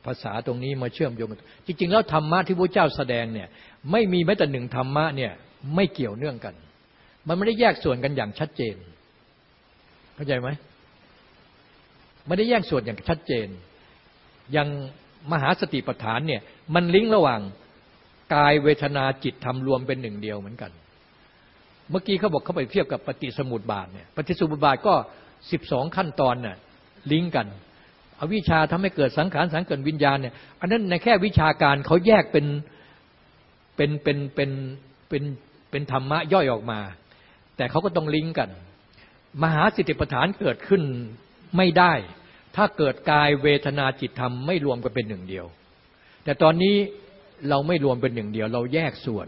ภาษาตรงนี้มาเชื่อมโยง จริง ๆ แล้วธรรมะที่พระเจ้าแสดงเนี่ยไม่มีแม้แต่หนึ่งธรรมะเนี่ยไม่เกี่ยวเนื่องกัน มันไม่ได้แยกส่วนกันอย่างชัดเจน เข้าใจไหมไม่ได้แยกส่วนอย่างชัดเจน อย่างมหาสติปัฏฐานเนี่ยมันลิงก์ระหว่างกายเวทนาจิตทำรวมเป็นหนึ่งเดียวเหมือนกัน เมื่อกี้เขาบอกเขาไปเทียบกับปฏิสมุติบาทเนี่ยปฏิสมุติบาทก็สิบสองขั้นตอนน่ะลิงก์กันอวิชาทำให้เกิดสังขารสังเกิดวิญญาณเนี่ยอันนั้นในแค่วิชาการเขาแยกเป็นเป็นเป็นเป็นเป็นเป็นธรรมะย่อยออกมา แต่เขาก็ต้องลิงก์กัน มหาสติปัฏฐานเกิดขึ้นไม่ได้ ถ้าเกิดกายเวทนาจิตธรรมไม่รวมกันเป็นหนึ่งเดียว แต่ตอนนี้เราไม่รวมเป็นหนึ่งเดียว เราแยกส่วน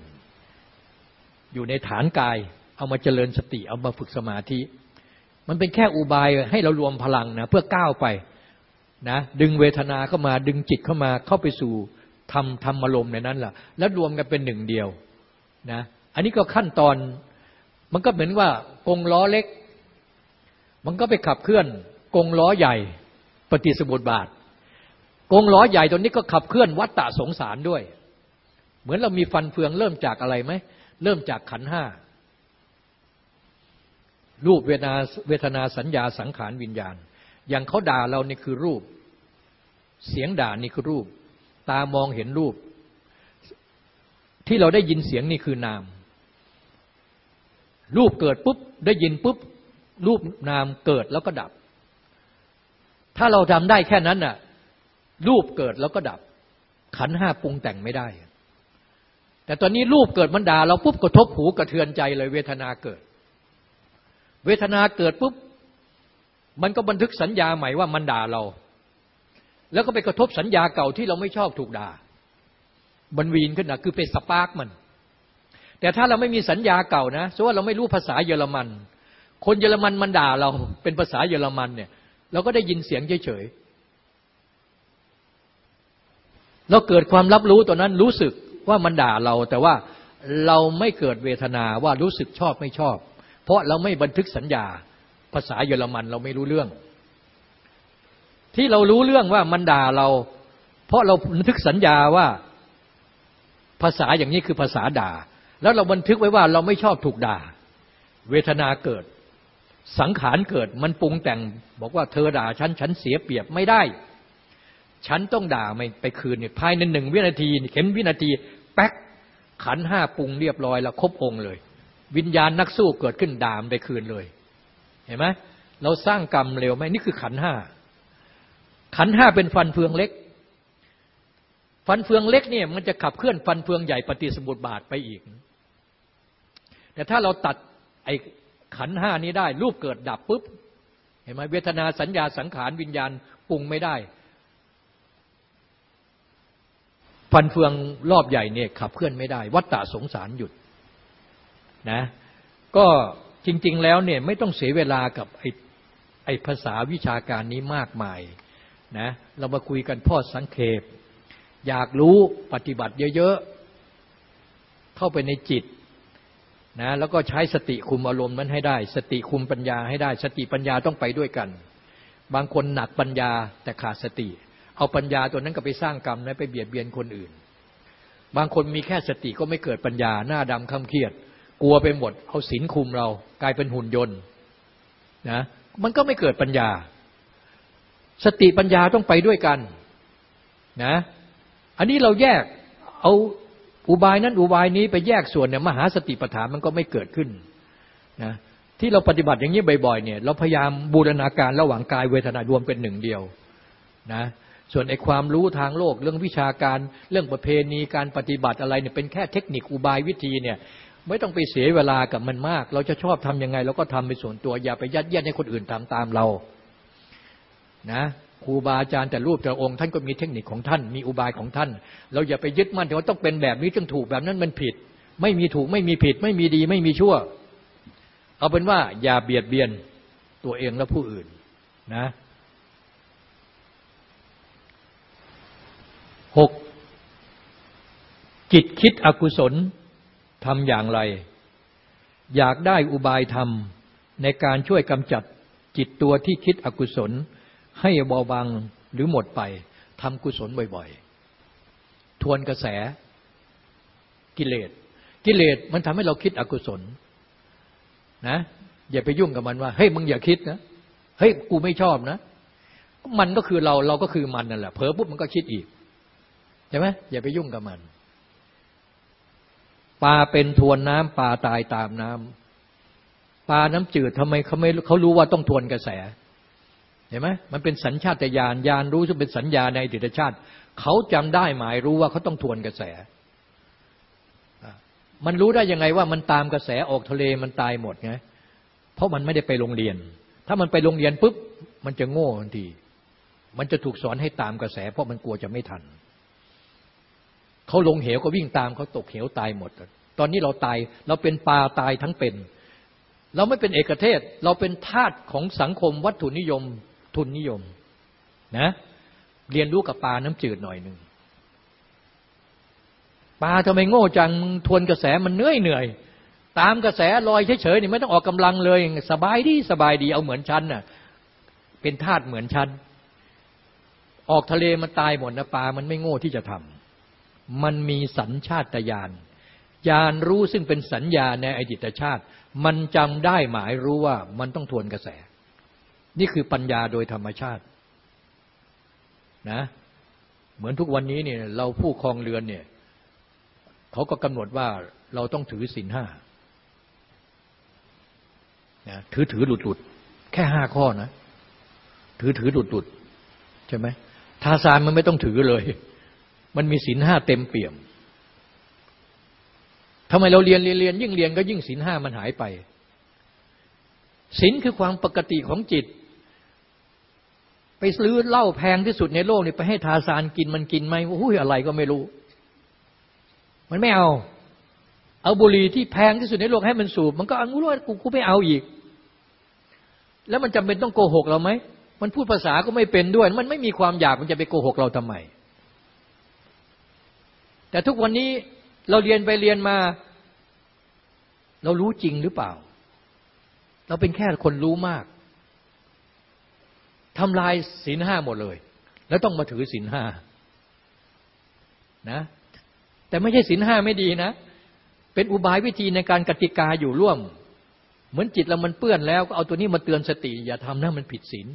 อยู่ในฐานกาย เอามาเจริญสติ เอามาฝึกสมาธิ มันเป็นแค่อุบายให้เรารวมพลังนะเพื่อก้าวไปนะดึงเวทนาเข้ามาดึงจิตเข้ามาเข้าไปสู่ทำธรรมอารมณ์ในนั้นแหละแล้วรวมกันเป็นหนึ่งเดียวนะอันนี้ก็ขั้นตอนมันก็เหมือนว่ากงล้อเล็ก มันก็ไปขับเคลื่อนกงล้อใหญ่ปฏิสมุติบาท กงล้อใหญ่ตัวนี้ก็ขับเคลื่อนวัตตะสงสารด้วย เหมือนเรามีฟันเฟืองเริ่มจากอะไรไหม เริ่มจากขันห้ารูปเวทนาเวทนาสัญญาสังขารวิญญาณ อย่างเขาด่าเรานี่คือรูป เสียงด่านี่คือรูป ตามองเห็นรูป ที่เราได้ยินเสียงนี่คือนาม รูปเกิดปุ๊บได้ยินปุ๊บ รูปนามเกิดแล้วก็ดับ ถ้าเราทำได้แค่นั้นน่ะ รูปเกิดแล้วก็ดับ ขันห้าปรุงแต่งไม่ได้ แต่ตอนนี้รูปเกิดมันด่าเราปุ๊บกระทบหูกระเทือนใจเลยเวทนาเกิด เวทนาเกิดปุ๊บมันก็บันทึกสัญญาใหม่ว่ามันด่าเรา แล้วก็ไปกระทบสัญญาเก่าที่เราไม่ชอบถูกด่ามันวีนขึ้นนะคือเป็นสปาร์กมัน แต่ถ้าเราไม่มีสัญญาเก่านะสมมติว่าเราไม่รู้ภาษาเยอรมัน คนเยอรมันมันด่าเราเป็นภาษาเยอรมันเนี่ย เราก็ได้ยินเสียงเฉยๆเราเกิดความรับรู้ตัวนั้นรู้สึก ว่ามันด่าเราแต่ว่าเราไม่เกิดเวทนาว่ารู้สึกชอบไม่ชอบ เพราะเราไม่บันทึกสัญญา ภาษาเยอรมันเราไม่รู้เรื่อง ที่เรารู้เรื่องว่ามันด่าเรา เพราะเราบันทึกสัญญาว่าภาษาอย่างนี้คือภาษาด่า แล้วเราบันทึกไว้ว่าเราไม่ชอบถูกด่า เวทนาเกิด สังขารเกิดมันปรุงแต่ง บอกว่าเธอด่าฉันฉันเสียเปรียบไม่ได้ ฉันต้องด่าไม่ไปคืนเนี่ยภายในหนึ่งวินาทีเข็มวินาที แป๊กขันห้าปรุงเรียบร้อยแล้วครบองค์เลย วิญญาณนักสู้เกิดขึ้นด่ามไปคืนเลย เห็นไหมเราสร้างกรรมเร็วไหมนี่คือขันห้าขันห้าเป็นฟันเฟืองเล็ก ฟันเฟืองเล็กเนี่ยมันจะขับเคลื่อนฟันเฟืองใหญ่ปฏิสมุติบาทไปอีก แต่ถ้าเราตัดไอ้ขันห้านี้ได้ รูปเกิดดับปุ๊บเห็นไหมเวทนาสัญญาสังขารวิญญาณปรุงไม่ได้ ฟันเฟืองรอบใหญ่เนี่ยขับเคลื่อนไม่ได้ วัฏฏะสงสารหยุดนะก็จริง ๆ แล้วเนี่ยไม่ต้องเสียเวลากับไอ้ไอภาษาวิชาการนี้มากมายนะเรามาคุยกันพ่อสังเขปอยากรู้ปฏิบัติเยอะ ๆ เข้าไปในจิตนะแล้วก็ใช้สติคุมอารมณ์นั้นให้ได้ สติคุมปัญญาให้ได้ สติปัญญาต้องไปด้วยกัน บางคนหนักปัญญาแต่ขาดสติ เอาปัญญาตัวนั้นก็ไปสร้างกรรมนะไปเบียดเบียนคนอื่น บางคนมีแค่สติก็ไม่เกิดปัญญาหน้าดำคำเครียด กลัวไปหมด เอาศีลคุมเรา กลายเป็นหุ่นยนต์นะมันก็ไม่เกิดปัญญา สติปัญญาต้องไปด้วยกันนะอันนี้เราแยกเอาอุบายนั้นอุบายนี้ไปแยกส่วนเนี่ยมหาสติปัฏฐานมันก็ไม่เกิดขึ้นนะที่เราปฏิบัติอย่างนี้บ่อยๆเนี่ยเราพยายามบูรณาการระหว่างกายเวทนารวมเป็นหนึ่งเดียวนะ ส่วนไอ้ความรู้ทางโลกเรื่องวิชาการเรื่องประเพณีการปฏิบัติอะไรเนี่ยเป็นแค่เทคนิคอุบายวิธีเนี่ยไม่ต้องไปเสียเวลากับมันมาก เราจะชอบทํำยังไงเราก็ทำเป็นส่วนตัวอย่าไปยัดเยียดให้คนอื่นทำตามเรานะครูบาอาจารย์แต่รูปแต่องค์ท่านก็มีเทคนิคของท่านมีอุบายของท่าน เราอย่าไปยึดมั่นว่าต้องเป็นแบบนี้จึงถูกแบบนั้นมันผิด ไม่มีถูกไม่มีผิด ไม่มีดีไม่มีชั่ว เอาเป็นว่าอย่าเบียดเบียนตัวเองและผู้อื่นนะ หกจิตคิดอกุศลทำอย่างไร อยากได้อุบายธรรม ในการช่วยกำจัดจิตตัวที่คิดอกุศล ให้เบาบางหรือหมดไปทำกุศลบ่อยๆ ทวนกระแสกิเลส กิเลสมันทำให้เราคิดอกุศลนะอย่าไปยุ่งกับมันว่า เฮ้ยมึงอย่าคิดนะ เฮ้ยกูไม่ชอบนะ มันก็คือเราเราก็คือมันนั่นแหละเผลอปุ๊บมันก็คิดอีก ใช่ไหมอย่าไปยุ่งกับมันปลาเป็นทวนน้ำปลาตายตามน้ำปลาน้ำจืดทำไมเขาไม่เขารู้ว่าต้องทวนกระแส เห็นไหมมันเป็นสัญชาตญาณญาณรู้ซึ่งเป็นสัญญาในอดีตชาติ เขาจำได้หมายรู้ว่าเขาต้องทวนกระแส มันรู้ได้ยังไงว่ามันตามกระแสออกทะเลมันตายหมดไงเพราะมันไม่ได้ไปโรงเรียน ถ้ามันไปโรงเรียนปุ๊บมันจะโง่ทันที มันจะถูกสอนให้ตามกระแส เพราะมันกลัวจะไม่ทัน เขาลงเหวก็วิ่งตามเขาตกเหวตายหมด ตอนนี้เราตายเราเป็นปลาตายทั้งเป็น เราไม่เป็นเอกเทศ เราเป็นทาสของสังคมวัตถุนิยม ทุนนิยมนะเรียนรู้กับปลาน้ำจืดหน่อยหนึ่งปลาทำไมโง่จังทวนกระแสมันเหนื่อยเหนื่อยตามกระแสลอยเฉยๆนี่ไม่ต้องออกกำลังเลย สบายดีสบายดีเอาเหมือนฉันน่ะ เป็นทาสเหมือนฉันออกทะเลมันตายหมดนะปลามันไม่โง่ที่จะทำ มันมีสัญชาตญาณญาณรู้ซึ่งเป็นสัญญาในอดีตชาติ มันจำได้หมายรู้ว่ามันต้องทวนกระแส นี่คือปัญญาโดยธรรมชาตินะเหมือนทุกวันนี้เนี่ยเราผู้ครองเรือนเนี่ยเขาก็กำหนดว่าเราต้องถือศีลห้านะถือถือหลุดหลุดแค่ห้าข้อนะ ถือถือหลุดหลุดใช่ไหมทาซานมันไม่ต้องถือเลย มันมีศีลห้าเต็มเปี่ยมทำไมเราเรียนเรียนเรียนยิ่งเรียนก็ยิ่งศีลห้ามันหายไปศีลคือความปกติของจิต ไปซื้อเหล้าแพงที่สุดในโลกนี่ไปให้ทาสานกินมันกินไหมอุ้ยอะไรก็ไม่รู้ มันไม่เอา เอาบุหรี่ที่แพงที่สุดในโลกให้มันสูบ มันก็อังรู้ว่ากูกูไม่เอาอีก แล้วมันจำเป็นต้องโกหกเราไหมมันพูดภาษาก็ไม่เป็นด้วย มันไม่มีความอยากมันจะไปโกหกเราทำไม แต่ทุกวันนี้เราเรียนไปเรียนมา เรารู้จริงหรือเปล่า เราเป็นแค่คนรู้มากทำลายศีลห้าหมดเลย แล้วต้องมาถือศีลห้านะ แต่ไม่ใช่ศีลห้าไม่ดีนะ เป็นอุบายวิธีในการกติกาอยู่ร่วม เหมือนจิตเรามันเปื้อนแล้วก็เอาตัวนี้มาเตือนสติ อย่าทำนะมันผิดศีล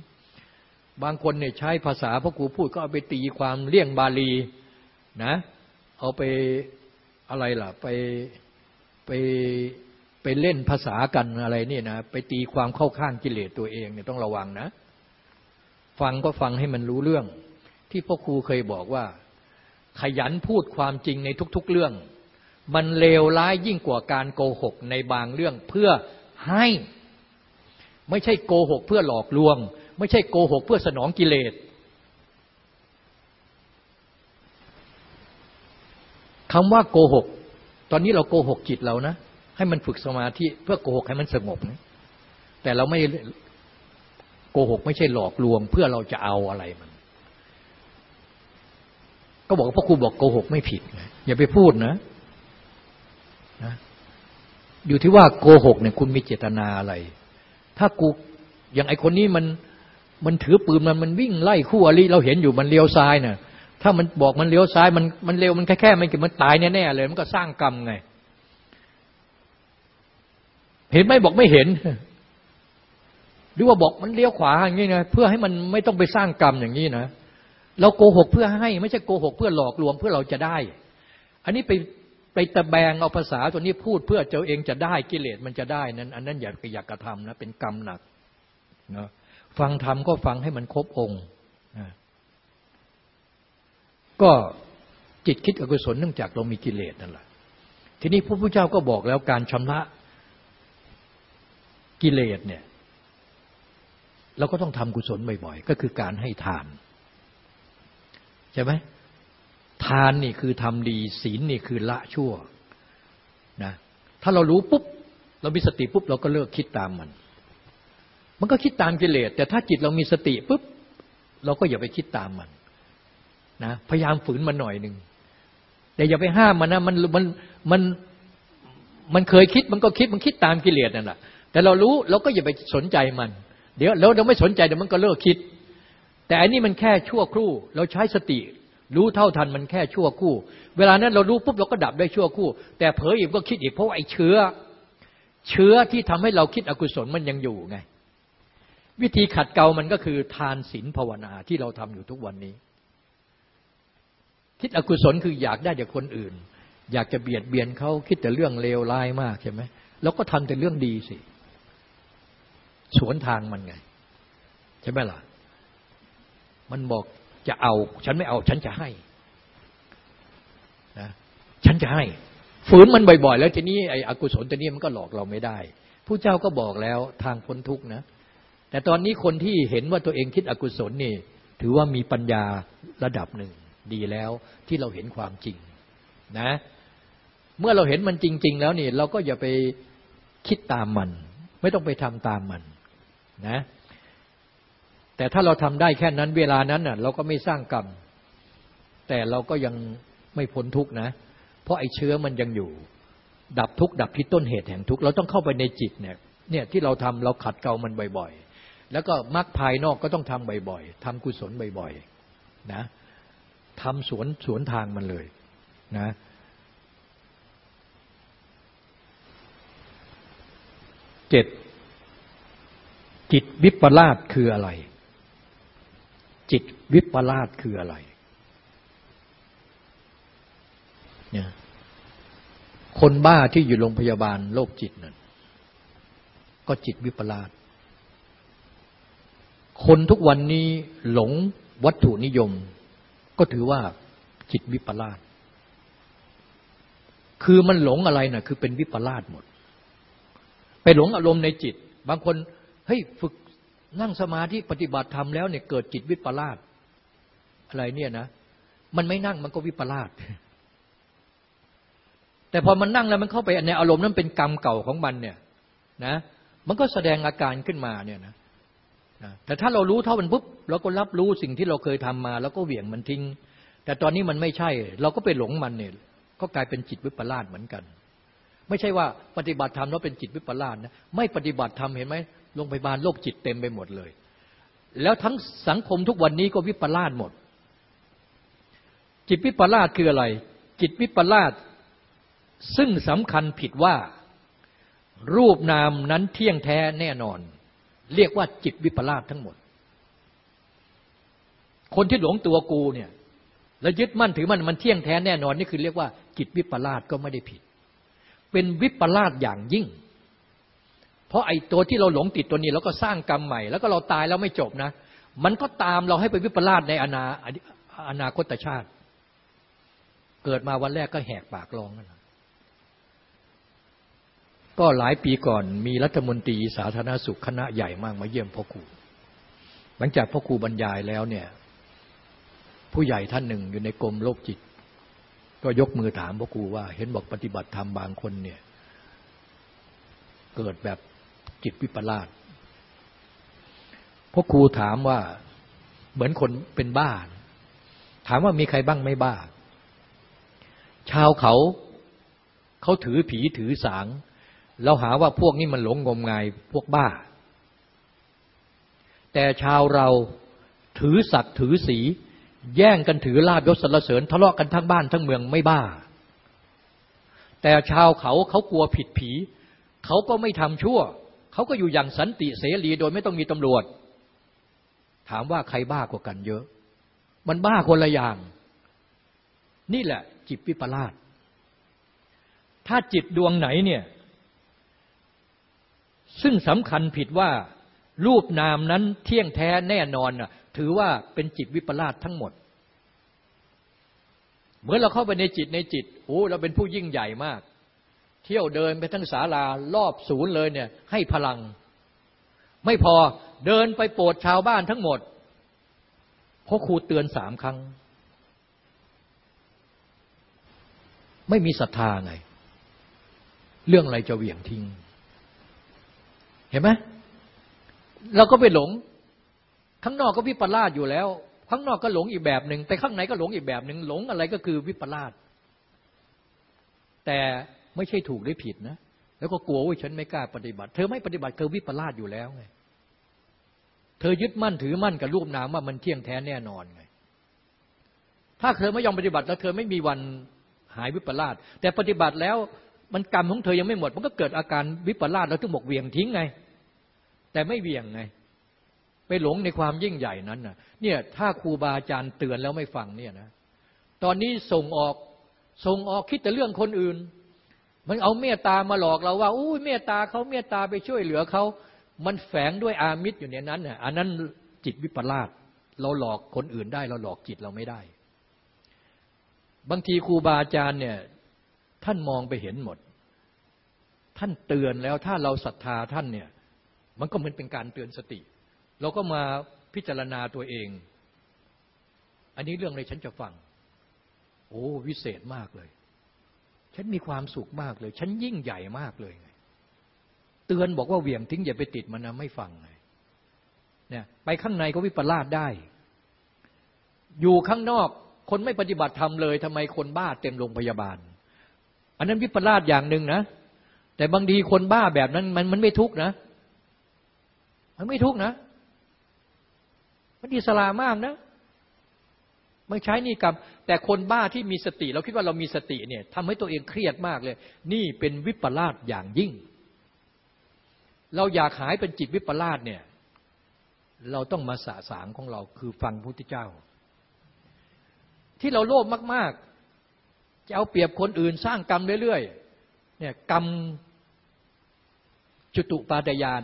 บางคนเนี่ยใช้ภาษาพระครูพูดก็เอาไปตีความเลี่ยงบาลีนะ เอาไปอะไรล่ะ ไปไปไปเล่นภาษากันอะไรนี่นะไปตีความเข้าข้างกิเลสตัวเองเนี่ยต้องระวังนะ ฟังก็ฟังให้มันรู้เรื่อง ที่พ่อครูเคยบอกว่า ขยันพูดความจริงในทุก ๆ เรื่อง มันเลวร้ายยิ่งกว่าการโกหกในบางเรื่องเพื่อให้ ไม่ใช่โกหกเพื่อหลอกลวง ไม่ใช่โกหกเพื่อสนองกิเลส คำว่าโกหก ตอนนี้เราโกหกจิตเรานะ ให้มันฝึกสมาธิเพื่อโกหกให้มันสงบนะแต่เราไม่โกหกไม่ใช่หลอกลวง เพื่อเราจะเอาอะไรมัน ก็บอกพระครูบอกโกหกไม่ผิดอย่าไปพูดนะนะอยู่ที่ว่าโกหกเนี่ยคุณมีเจตนาอะไร ถ้ากูอย่างไอคนนี้มันมันถือปืนมันมันวิ่งไล่คู่อริเราเห็นอยู่มันเลี้ยวซ้ายเนี่ย ถ้ามันบอกมันเลี้ยวซ้ายมันมันเร็วมันแค่แค่มันมันตายแน่ๆเลยมันก็สร้างกรรมไง เห็นไหมบอกไม่เห็น หรือว่าบอกมันเลี้ยวขวาอย่างนี้นะเพื่อให้มันไม่ต้องไปสร้างกรรมอย่างนี้นะเราโกหกเพื่อให้ไม่ใช่โกหกเพื่อหลอกลวงเพื่อเราจะได้ อันนี้ไปไปตะแบงเอาภาษาตัวนี้พูดเพื่อเจ้าเองจะได้กิเลสมันจะได้นั้น อันนั้นอย่าอยากกระทำนะเป็นกรรมหนักนะฟังธรรมก็ฟังให้มันครบองค์นะ ก็จิตคิดอกุศลเนื่องจากเรามีกิเลสนั่นแหละทีนี้พระพุทธเจ้าก็บอกแล้วการชำระกิเลสเนี่ยเราก็ต้องทำกุศลบ่อยๆ ก็คือการให้ทาน ใช่ไหมทานนี่คือทำดี ศีลนี่คือละชั่วนะถ้าเรารู้ปุ๊บ เรามีสติปุ๊บ เราก็เลิกคิดตามมัน มันก็คิดตามกิเลสแต่ถ้าจิตเรามีสติปุ๊บ เราก็อย่าไปคิดตามมัน นะพยายามฝืนมันหน่อยหนึ่งแต่อย่าไปห้ามมันนะมันมันมันมันเคยคิดมันก็คิดมันคิดตามกิเลสนั่นแหละแต่เรารู้เราก็อย่าไปสนใจมัน เดี๋ยวแล้วเราไม่สนใจเดี๋ยวมันก็เลิกคิด แต่อันนี้มันแค่ชั่วครู่ เราใช้สติ รู้เท่าทันมันแค่ชั่วครู่ เวลานั้นเรารู้ปุ๊บเราก็ดับได้ชั่วครู่ แต่เผลออีกก็คิดอีกเพราะไอ้เชื้อ เชื้อที่ทำให้เราคิดอกุศลมันยังอยู่ไง วิธีขัดเกลามันก็คือทานศีลภาวนาที่เราทำอยู่ทุกวันนี้ คิดอกุศลคืออยากได้จากคนอื่น อยากจะเบียดเบียนเขาคิดแต่เรื่องเลวร้ายมากใช่ไหมแล้วก็ทำแต่เรื่องดีสิ สวนทางมันไง ใช่ไหมล่ะ มันบอกจะเอา ฉันไม่เอา ฉันจะให้นะฉันจะให้ฝืนมันบ่อยๆ แล้วทีนี้ไอ้อกุศลตัวนี้มันก็หลอกเราไม่ได้ผู้เจ้าก็บอกแล้วทางพ้นทุกนะ แต่ตอนนี้คนที่เห็นว่าตัวเองคิดอกุศลนี่ ถือว่ามีปัญญาระดับหนึ่ง ดีแล้วที่เราเห็นความจริงนะ เมื่อเราเห็นมันจริง ๆ แล้วนี่เราก็อย่าไปคิดตามมัน ไม่ต้องไปทำตามมันนะ แต่ถ้าเราทำได้แค่นั้นเวลานั้นน่ะ เราก็ไม่สร้างกรรม แต่เราก็ยังไม่พ้นทุกนะ เพราะไอ้เชื้อมันยังอยู่ ดับทุกดับที่ต้นเหตุแห่งทุกเราต้องเข้าไปในจิตเนี่ย เนี่ยที่เราทำเราขัดเกลามันบ่อย ๆ แล้วก็มรรคภายนอกก็ต้องทำบ่อย ๆทำกุศลบ่อย ๆ นะ ทำสวนสวนทางมันเลยนะเจ็ดจิตวิปลาสคืออะไร จิตวิปลาสคืออะไรเนี่ยคนบ้าที่อยู่โรงพยาบาลโรคจิตนั่นก็จิตวิปลาสคนทุกวันนี้หลงวัตถุนิยม ก็ถือว่าจิตวิปลาสคือมันหลงอะไรนะ่ะ คือเป็นวิปลาสหมด ไปหลงอารมณ์ในจิต บางคนเฮ้ยฝึกนั่งสมาธิปฏิบัติธรรมแล้วเนี่ยเกิดจิตวิปลาสอะไรเนี่ยนะ มันไม่นั่งมันก็วิปลาสแต่พอมันนั่งแล้วมันเข้าไปในอารมณ์นั้นเป็นกรรมเก่าของมันเนี่ยนะ มันก็แสดงอาการขึ้นมาเนี่ยนะ แต่ถ้าเรารู้เท่ามันปุ๊บเราก็รับรู้สิ่งที่เราเคยทำมา แล้วก็เหวี่ยงมันทิ้ง แต่ตอนนี้มันไม่ใช่ เราก็ไปหลงมันเนี่ยก็กลายเป็นจิตวิปลาสเหมือนกัน ไม่ใช่ว่าปฏิบัติธรรมแล้วเป็นจิตวิปลาสนะไม่ปฏิบัติธรรมเห็นไหมโรงพยาบาลโรคจิตเต็มไปหมดเลย แล้วทั้งสังคมทุกวันนี้ก็วิปลาสหมด จิตวิปลาสคืออะไร จิตวิปลาสซึ่งสำคัญผิดว่ารูปนามนั้นเที่ยงแท้แน่นอน เรียกว่าจิตวิปลาสทั้งหมด คนที่หลงตัวกูเนี่ย แล้วยึดมั่นถือมันมันเที่ยงแท้แน่นอนนี่คือเรียกว่าจิตวิปลาสก็ไม่ได้ผิด เป็นวิปลาสอย่างยิ่ง เพราะไอ้ตัวที่เราหลงติดตัวนี้ แล้วก็สร้างกรรมใหม่ แล้วก็เราตายแล้วไม่จบนะ มันก็ตามเราให้ไปวิปลาสในอนาอนาคตชาติ เกิดมาวันแรกก็แหกปากร้องกัน ก็หลายปีก่อนมีรัฐมนตรีสาธารณสุขคณะใหญ่มากมาเยี่ยมพ่อครูหลังจากพ่อครูบรรยายแล้วเนี่ย ผู้ใหญ่ท่านหนึ่งอยู่ในกรมโรคจิต ก็ยกมือถามพ่อครูว่า เห็นบอกปฏิบัติธรรมบางคนเนี่ย เกิดแบบจิตวิปลาสพ่อครูถามว่าเหมือนคนเป็นบ้าถามว่ามีใครบ้างไม่บ้า ชาวเขาเขาถือผีถือสาง เราหาว่าพวกนี้มันหลงงมงายพวกบ้า แต่ชาวเราถือศักดิ์ถือสี แย่งกันถือลาบยศสรรเสริญทะเลาะกันทั้งบ้านทั้งเมืองไม่บ้า แต่ชาวเขาเขากลัวผิดผี เขาก็ไม่ทำชั่ว เขาก็อยู่อย่างสันติเสรีโดยไม่ต้องมีตำรวจ ถามว่าใครบ้ากว่ากันเยอะ มันบ้าคนละอย่าง นี่แหละจิตวิปลาสถ้าจิตดวงไหนเนี่ย ซึ่งสำคัญผิดว่ารูปนามนั้นเที่ยงแท้แน่นอนถือว่าเป็นจิตวิปลาสทั้งหมด เหมือนเราเข้าไปในจิตในจิตโอ้เราเป็นผู้ยิ่งใหญ่มาก เที่ยวเดินไปทั้งศาลารอบศูนย์เลยเนี่ย ให้พลัง ไม่พอเดินไปโปรดชาวบ้านทั้งหมดเพราะครูเตือนสามครั้ง ไม่มีศรัทธาไง เรื่องอะไรจะเหวี่ยงทิ้ง เห็นไหมเราก็ไปหลง ข้างนอกก็วิปลาสอยู่แล้ว ข้างนอกก็หลงอีกแบบหนึ่งแต่ข้างในก็หลงอีกแบบหนึ่งหลงอะไรก็คือวิปลาสแต่ไม่ใช่ถูกหรือผิดนะ แล้วก็กลัวว่าฉันไม่กล้าปฏิบัติ เธอไม่ปฏิบัติเธอวิปลาสอยู่แล้วไงเธอยึดมั่นถือมั่นกับรูปนามว่ามันเที่ยงแท้แน่นอนไง ถ้าเธอไม่ยอมปฏิบัติแล้ว เธอไม่มีวันหายวิปลาสแต่ปฏิบัติแล้ว มันกรรมของเธอยังไม่หมด มันก็เกิดอาการวิปลาสแล้วถึงบอกเวียงทิ้งไง แต่ไม่เวียงไง ไปหลงในความยิ่งใหญ่นั้นน่ะ เนี่ย ถ้าครูบาอาจารย์เตือนแล้วไม่ฟังเนี่ยนะ ตอนนี้ส่งออกส่งออกคิดแต่เรื่องคนอื่น มันเอาเมตตามาหลอกเราว่าอุ้ยเมตตาเขาเมตตาไปช่วยเหลือเขามันแฝงด้วยอามิตรอยู่ในนั้นน่ะอันนั้นจิตวิปลาสเราหลอกคนอื่นได้ เราหลอกจิตเราไม่ได้ บางทีครูบาอาจารย์เนี่ย ท่านมองไปเห็นหมด ท่านเตือนแล้วถ้าเราศรัทธาท่านเนี่ย มันก็เหมือนเป็นการเตือนสติ เราก็มาพิจารณาตัวเอง อันนี้เรื่องอะไรฉันจะฟัง โอ้วิเศษมากเลย ฉันมีความสุขมากเลย ฉันยิ่งใหญ่มากเลยไงเตือนบอกว่าเหวี่ยงทิ้งอย่าไปติดมันนะไม่ฟังไงเนี่ยไปข้างในก็วิปลาสได้ อยู่ข้างนอกคนไม่ปฏิบัติธรรมเลยทำไมคนบ้าเต็มโรงพยาบาล อันนั้นวิปลาสอย่างหนึ่งนะ แต่บางทีคนบ้าแบบนั้น มันมันไม่ทุกนะ มันไม่ทุกนะ มันอิสลามากนะมันใช้นี่กรรม แต่คนบ้าที่มีสติ เราคิดว่าเรามีสติเนี่ยทำให้ตัวเองเครียดมากเลย นี่เป็นวิปลาสอย่างยิ่ง เราอยากหายเป็นจิตวิปลาสเนี่ย เราต้องมาสะสางของเราคือฟังพระพุทธเจ้า ที่เราโลภมากๆ จะเอาเปรียบคนอื่นสร้างกรรมเรื่อยๆเนี่ยกรรมจุตุปาตยาน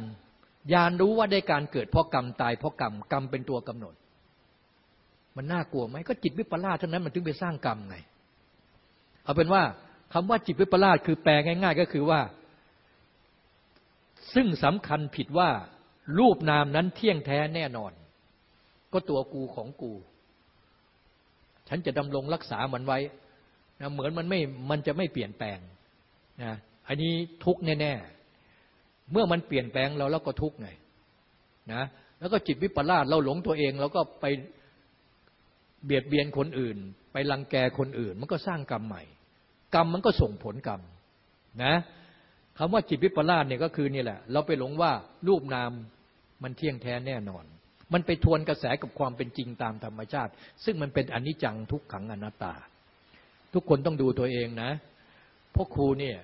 ยานรู้ว่าได้การเกิดเพราะกรรมตายเพราะกรรมกรรมเป็นตัวกำหนด มันน่ากลัวไหมก็จิตวิปลาสเท่านั้นมันถึงไปสร้างกรรมไงเอาเป็นว่าคำว่าจิตวิปลาสคือแปลง่าย ๆ ก็คือว่า ซึ่งสำคัญผิดว่า รูปนามนั้นเที่ยงแท้แน่นอน ก็ตัวกูของกู ฉันจะดำรงรักษามันไว้ นะเหมือนมันไม่มันจะไม่เปลี่ยนแปลงนะอันนี้ทุกแน่ๆ เมื่อมันเปลี่ยนแปลงเราแล้วก็ทุกไงนะแล้วก็จิตวิปลาสเราหลงตัวเองเราก็ไปเบียดเบียนคนอื่น ไปรังแกคนอื่น มันก็สร้างกรรมใหม่ กรรมมันก็ส่งผลกรรมนะคำว่าจิตวิปลาสเนี่ยก็คือนี่แหละ เราไปหลงว่ารูปนามมันเที่ยงแท้แน่นอน มันไปทวนกระแสกับความเป็นจริงตามธรรมชาติ ซึ่งมันเป็นอนิจจังทุกขังอนัตตา ทุกคนต้องดูตัวเองนะพวกครูเนี่ย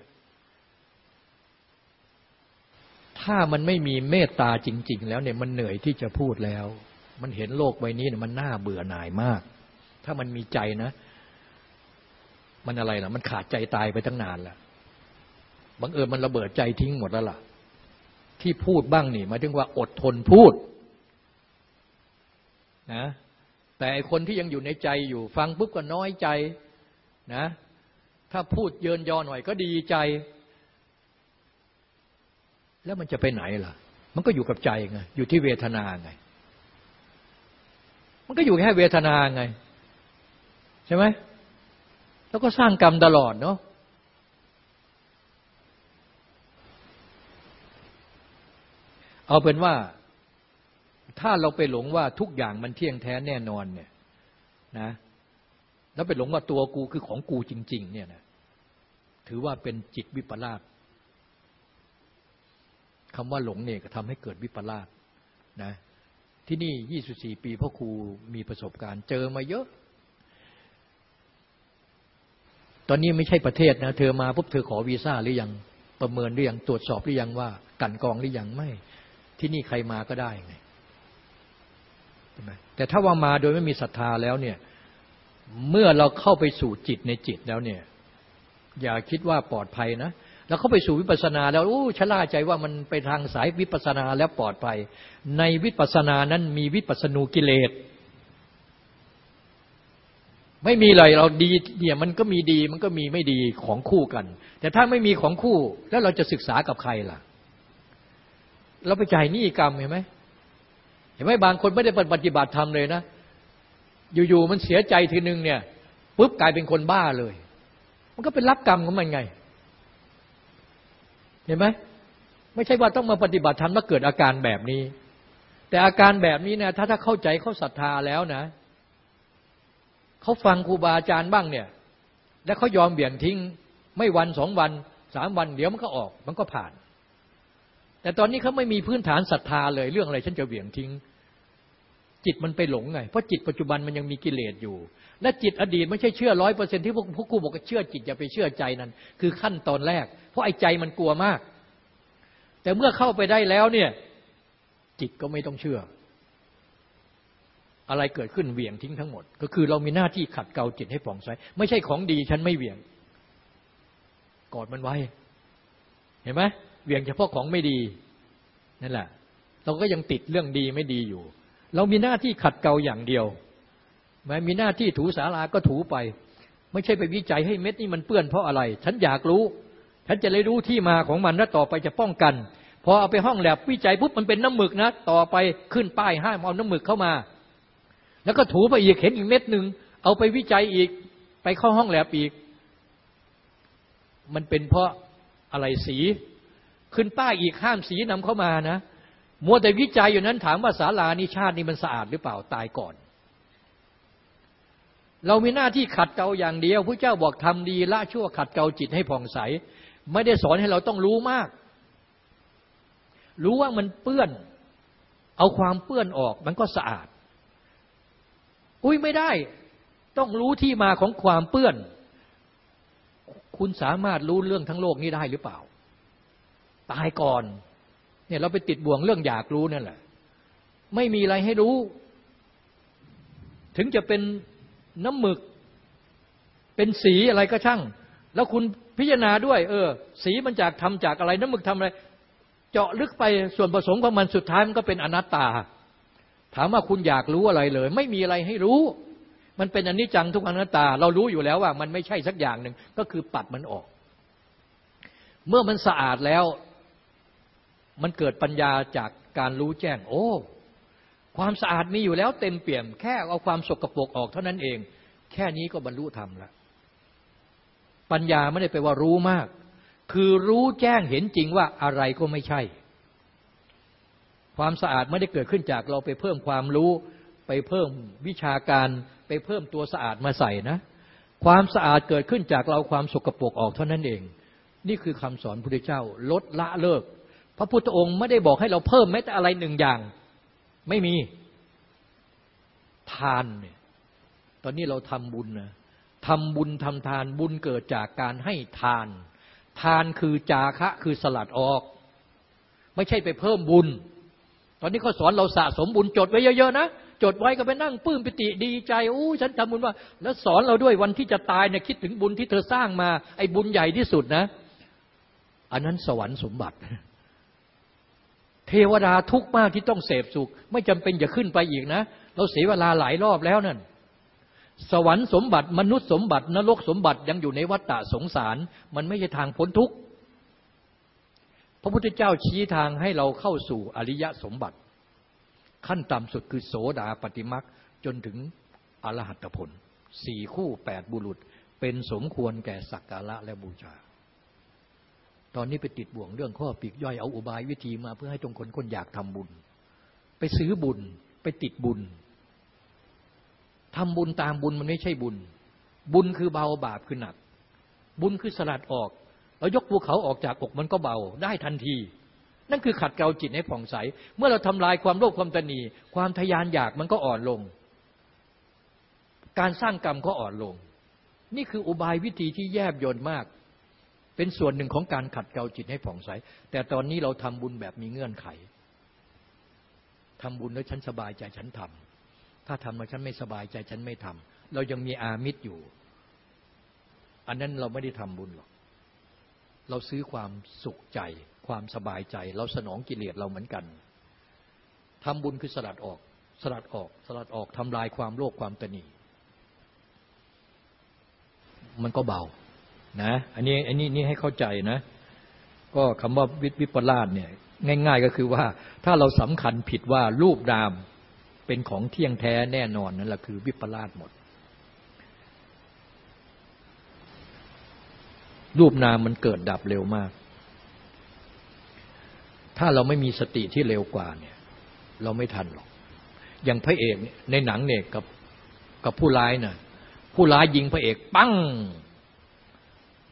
ถ้ามันไม่มีเมตตาจริง ๆ แล้วเนี่ยมันเหนื่อยที่จะพูดแล้ว มันเห็นโลกใบนี้เนี่ยมันน่าเบื่อหน่ายมาก ถ้ามันมีใจนะ มันอะไรล่ะ มันขาดใจตายไปตั้งนานแล้วบังเอิญมันระเบิดใจทิ้งหมดแล้วล่ะ ที่พูดบ้างนี่หมายถึงว่าอดทนพูดนะแต่คนที่ยังอยู่ในใจอยู่ ฟังปุ๊บก็น้อยใจ นะ ถ้าพูดเยินยอหน่อยก็ดีใจ แล้วมันจะไปไหนล่ะ มันก็อยู่กับใจไง อยู่ที่เวทนาไง มันก็อยู่แค่เวทนาไง ใช่ไหม แล้วก็สร้างกรรมตลอดเนาะเอาเป็นว่าถ้าเราไปหลงว่าทุกอย่างมันเที่ยงแท้แน่นอนเนี่ยนะ แล้วไปหลงว่าตัวกูคือของกูจริง ๆ เนี่ยนะถือว่าเป็นจิตวิปลาสคำว่าหลงเนี่ยก็ทำให้เกิดวิปลาสนะที่นี่ 24 ปีพ่อครูมีประสบการณ์ เจอมาเยอะ ตอนนี้ไม่ใช่ประเทศนะ เธอมาปุ๊บเธอขอวีซ่าหรือยัง ประเมินหรือยัง ตรวจสอบหรือยังว่า กันกองหรือยัง ไม่ ที่นี่ใครมาก็ได้ไง ใช่ไหมแต่ถ้าว่ามาโดยไม่มีศรัทธาแล้วเนี่ย เมื่อเราเข้าไปสู่จิตในจิตแล้วเนี่ย อย่าคิดว่าปลอดภัยนะแล้วเข้าไปสู่วิปัสสนาแล้วโอ้ชะล่าใจว่ามันไปทางสายวิปัสสนาแล้วปลอดภัย ในวิปัสสนานั้นมีวิปัสสนูกิเลสไม่มีเลยเราดีเนี่ยมันก็มีดีมันก็มีไม่ดีของคู่กัน แต่ถ้าไม่มีของคู่แล้วเราจะศึกษากับใครล่ะ เราไปจ่ายหนี้กรรมเห็นไหมเห็นไหมบางคนไม่ได้ปฏิบัติธรรมเลยนะ อยู่ๆมันเสียใจทีนึงเนี่ยปุ๊บกลายเป็นคนบ้าเลย มันก็เป็นรับกรรมของมันไง เห็นไหมไม่ใช่ว่าต้องมาปฏิบัติธรรมแล้วเกิดอาการแบบนี้ แต่อาการแบบนี้เนี่ยถ้าถ้าเข้าใจเขาศรัทธาแล้วนะเขาฟังครูบาอาจารย์บ้างเนี่ย แล้วเขายอมเบี่ยงทิ้ง ไม่วันสองวันสามวัน เดี๋ยวมันก็ออก มันก็ผ่าน แต่ตอนนี้เขาไม่มีพื้นฐานศรัทธาเลยเรื่องอะไรฉันจะเบี่ยงทิ้ง จิตมันไปหลงไง เพราะจิตปัจจุบันมันยังมีกิเลสอยู่ และจิตอดีตไม่ใช่เชื่อร้อยเปอร์เซ็นที่พวกพวกกูบอกเชื่อจิตอย่าไปเชื่อใจนั้น คือขั้นตอนแรก เพราะไอ้ใจมันกลัวมาก แต่เมื่อเข้าไปได้แล้วเนี่ย จิตก็ไม่ต้องเชื่อ อะไรเกิดขึ้นเหวี่ยงทิ้งทั้งหมด ก็คือเรามีหน้าที่ขัดเกลาจิตให้ผ่องใสไม่ใช่ของดีฉันไม่เหวี่ยงกอดมันไว้ เห็นไหมเหวี่ยงเฉพาะของไม่ดีนั่นแหละ เราก็ยังติดเรื่องดีไม่ดีอยู่ เรามีหน้าที่ขัดเกลาอย่างเดียวแม้มีหน้าที่ถูสาราก็ถูไป ไม่ใช่ไปวิจัยให้เม็ดนี่มันเปื้อนเพราะอะไร ฉันอยากรู้ ฉันจะเลยรู้ที่มาของมันแล้วต่อไปจะป้องกัน พอเอาไปห้องแลบวิจัยปุ๊บมันเป็นน้ำหมึกนะ ต่อไปขึ้นป้ายห้ามเอาน้ำหมึกเข้ามา แล้วก็ถูไปอีกเห็นอีกเม็ดหนึ่งเอาไปวิจัยอีกไปเข้าห้องแลบอีก มันเป็นเพราะอะไรสี ขึ้นป้ายอีกห้ามสีนำเข้ามานะ มัวแต่วิจัยอยู่นั้นถามว่าศาลานิชาตินี่มันสะอาดหรือเปล่าตายก่อน เรามีหน้าที่ขัดเกลาอย่างเดียวพระเจ้าบอกทำดีละชั่วขัดเกลาจิตให้ผ่องใส ไม่ได้สอนให้เราต้องรู้มาก รู้ว่ามันเปื้อน เอาความเปื้อนออกมันก็สะอาด อุ้ยไม่ได้ ต้องรู้ที่มาของความเปื้อน คุณสามารถรู้เรื่องทั้งโลกนี้ได้หรือเปล่า ตายก่อน เนี่ยเราไปติดบ่วงเรื่องอยากรู้นั่นแหละ ไม่มีอะไรให้รู้ ถึงจะเป็นน้ำหมึก เป็นสีอะไรก็ช่าง แล้วคุณพิจารณาด้วย เออ สีมันจากทำจากอะไร น้ำหมึกทำอะไร เจาะลึกไปส่วนผสมของมันสุดท้ายมันก็เป็นอนัตตา ถามว่าคุณอยากรู้อะไรเลย ไม่มีอะไรให้รู้ มันเป็นอนิจจังทุกอนัตตา เรารู้อยู่แล้วว่า มันไม่ใช่สักอย่างหนึ่งก็คือปัดมันออก เมื่อมันสะอาดแล้ว มันเกิดปัญญาจากการรู้แจ้ง โอ้ ความสะอาดมีอยู่แล้วเต็มเปี่ยม แค่เอาความสกปรกออกเท่านั้นเอง แค่นี้ก็บรรลุธรรมแล้วปัญญาไม่ได้ไปว่ารู้มาก คือรู้แจ้งเห็นจริงว่าอะไรก็ไม่ใช่ ความสะอาดไม่ได้เกิดขึ้นจากเราไปเพิ่มความรู้ ไปเพิ่มวิชาการไปเพิ่มตัวสะอาดมาใส่นะ ความสะอาดเกิดขึ้นจากเราความสกปรกออกเท่านั้นเอง นี่คือคำสอนพระพุทธเจ้าลดละเลิก พระพุทธองค์ไม่ได้บอกให้เราเพิ่มแม้แต่อะไรหนึ่งอย่าง ไม่มีทานเนี่ยตอนนี้เราทำบุญนะทำบุญทำทานบุญเกิดจากการให้ทาน ทานคือจาคะคือสลัดออก ไม่ใช่ไปเพิ่มบุญ ตอนนี้เขาสอนเราสะสมบุญจดไว้เยอะๆนะจดไว้ก็ไปนั่งปื้มปิติดีใจอู้ฉันทำบุญว่า แล้วสอนเราด้วยวันที่จะตายเนี่ยคิดถึงบุญที่เธอสร้างมา ไอ้บุญใหญ่ที่สุดนะ อันนั้นสวรรค์สมบัติ เทวดาทุกมากที่ต้องเสพสุข ไม่จำเป็นอย่าขึ้นไปอีกนะ เราเสียเวลาหลายรอบแล้วนั่น สวรรค์สมบัติมนุษย์สมบัติ นรกสมบัติยังอยู่ในวัฏฏะสงสาร มันไม่ใช่ทางพ้นทุกข์พระพุทธเจ้าชี้ทางให้เราเข้าสู่อริยสมบัติ ขั้นต่ำสุดคือโสดาปฏิมักจนถึงอรหัตผลสี่คู่แปดบุรุษ เป็นสมควรแก่สักการะและบูชา ตอนนี้ไปติดบ่วงเรื่องข้อปีกย่อยเอาอุบายวิธีมาเพื่อให้ตรงคนคนอยากทำบุญ ไปซื้อบุญไปติดบุญทำบุญตามบุญมันไม่ใช่บุญ บุญคือเบาบาปคือหนัก บุญคือสลัดออกเรายกภูเขาออกจากอกมันก็เบาได้ทันที นั่นคือขัดเกลาจิตให้ผ่องใส เมื่อเราทำลายความโลภความตนีความทยานอยากมันก็อ่อนลง การสร้างกรรมก็อ่อนลง นี่คืออุบายวิธีที่แยบยลมาก เป็นส่วนหนึ่งของการขัดเกลาจิตให้ผ่องใส แต่ตอนนี้เราทำบุญแบบมีเงื่อนไขทำบุญแล้วฉันสบายใจฉันทำถ้าทำแล้วฉันไม่สบายใจฉันไม่ทำเรายังมีอามิตรอยู่ อันนั้นเราไม่ได้ทำบุญหรอก เราซื้อความสุขใจ ความสบายใจ เราสนองกิเลสเราเหมือนกันทำบุญคือสลัดออก สลัดออก สลัดออกทำลายความโลภความตนีมันก็เบา นะอันนี้อันนี้นี่ให้เข้าใจนะ ก็คำว่าวิวิปลาสเนี่ยง่าย ๆก็คือว่า ถ้าเราสำคัญผิดว่ารูปนามเป็นของเที่ยงแท้แน่นอนนั่นแหละคือวิปลาสหมด รูปนามมันเกิดดับเร็วมาก ถ้าเราไม่มีสติที่เร็วกว่าเนี่ย เราไม่ทันหรอก อย่างพระเอกในหนังเนี่ยกับกับผู้ร้ายนะ่ะผู้ร้ายยิงพระเอก ปั้ง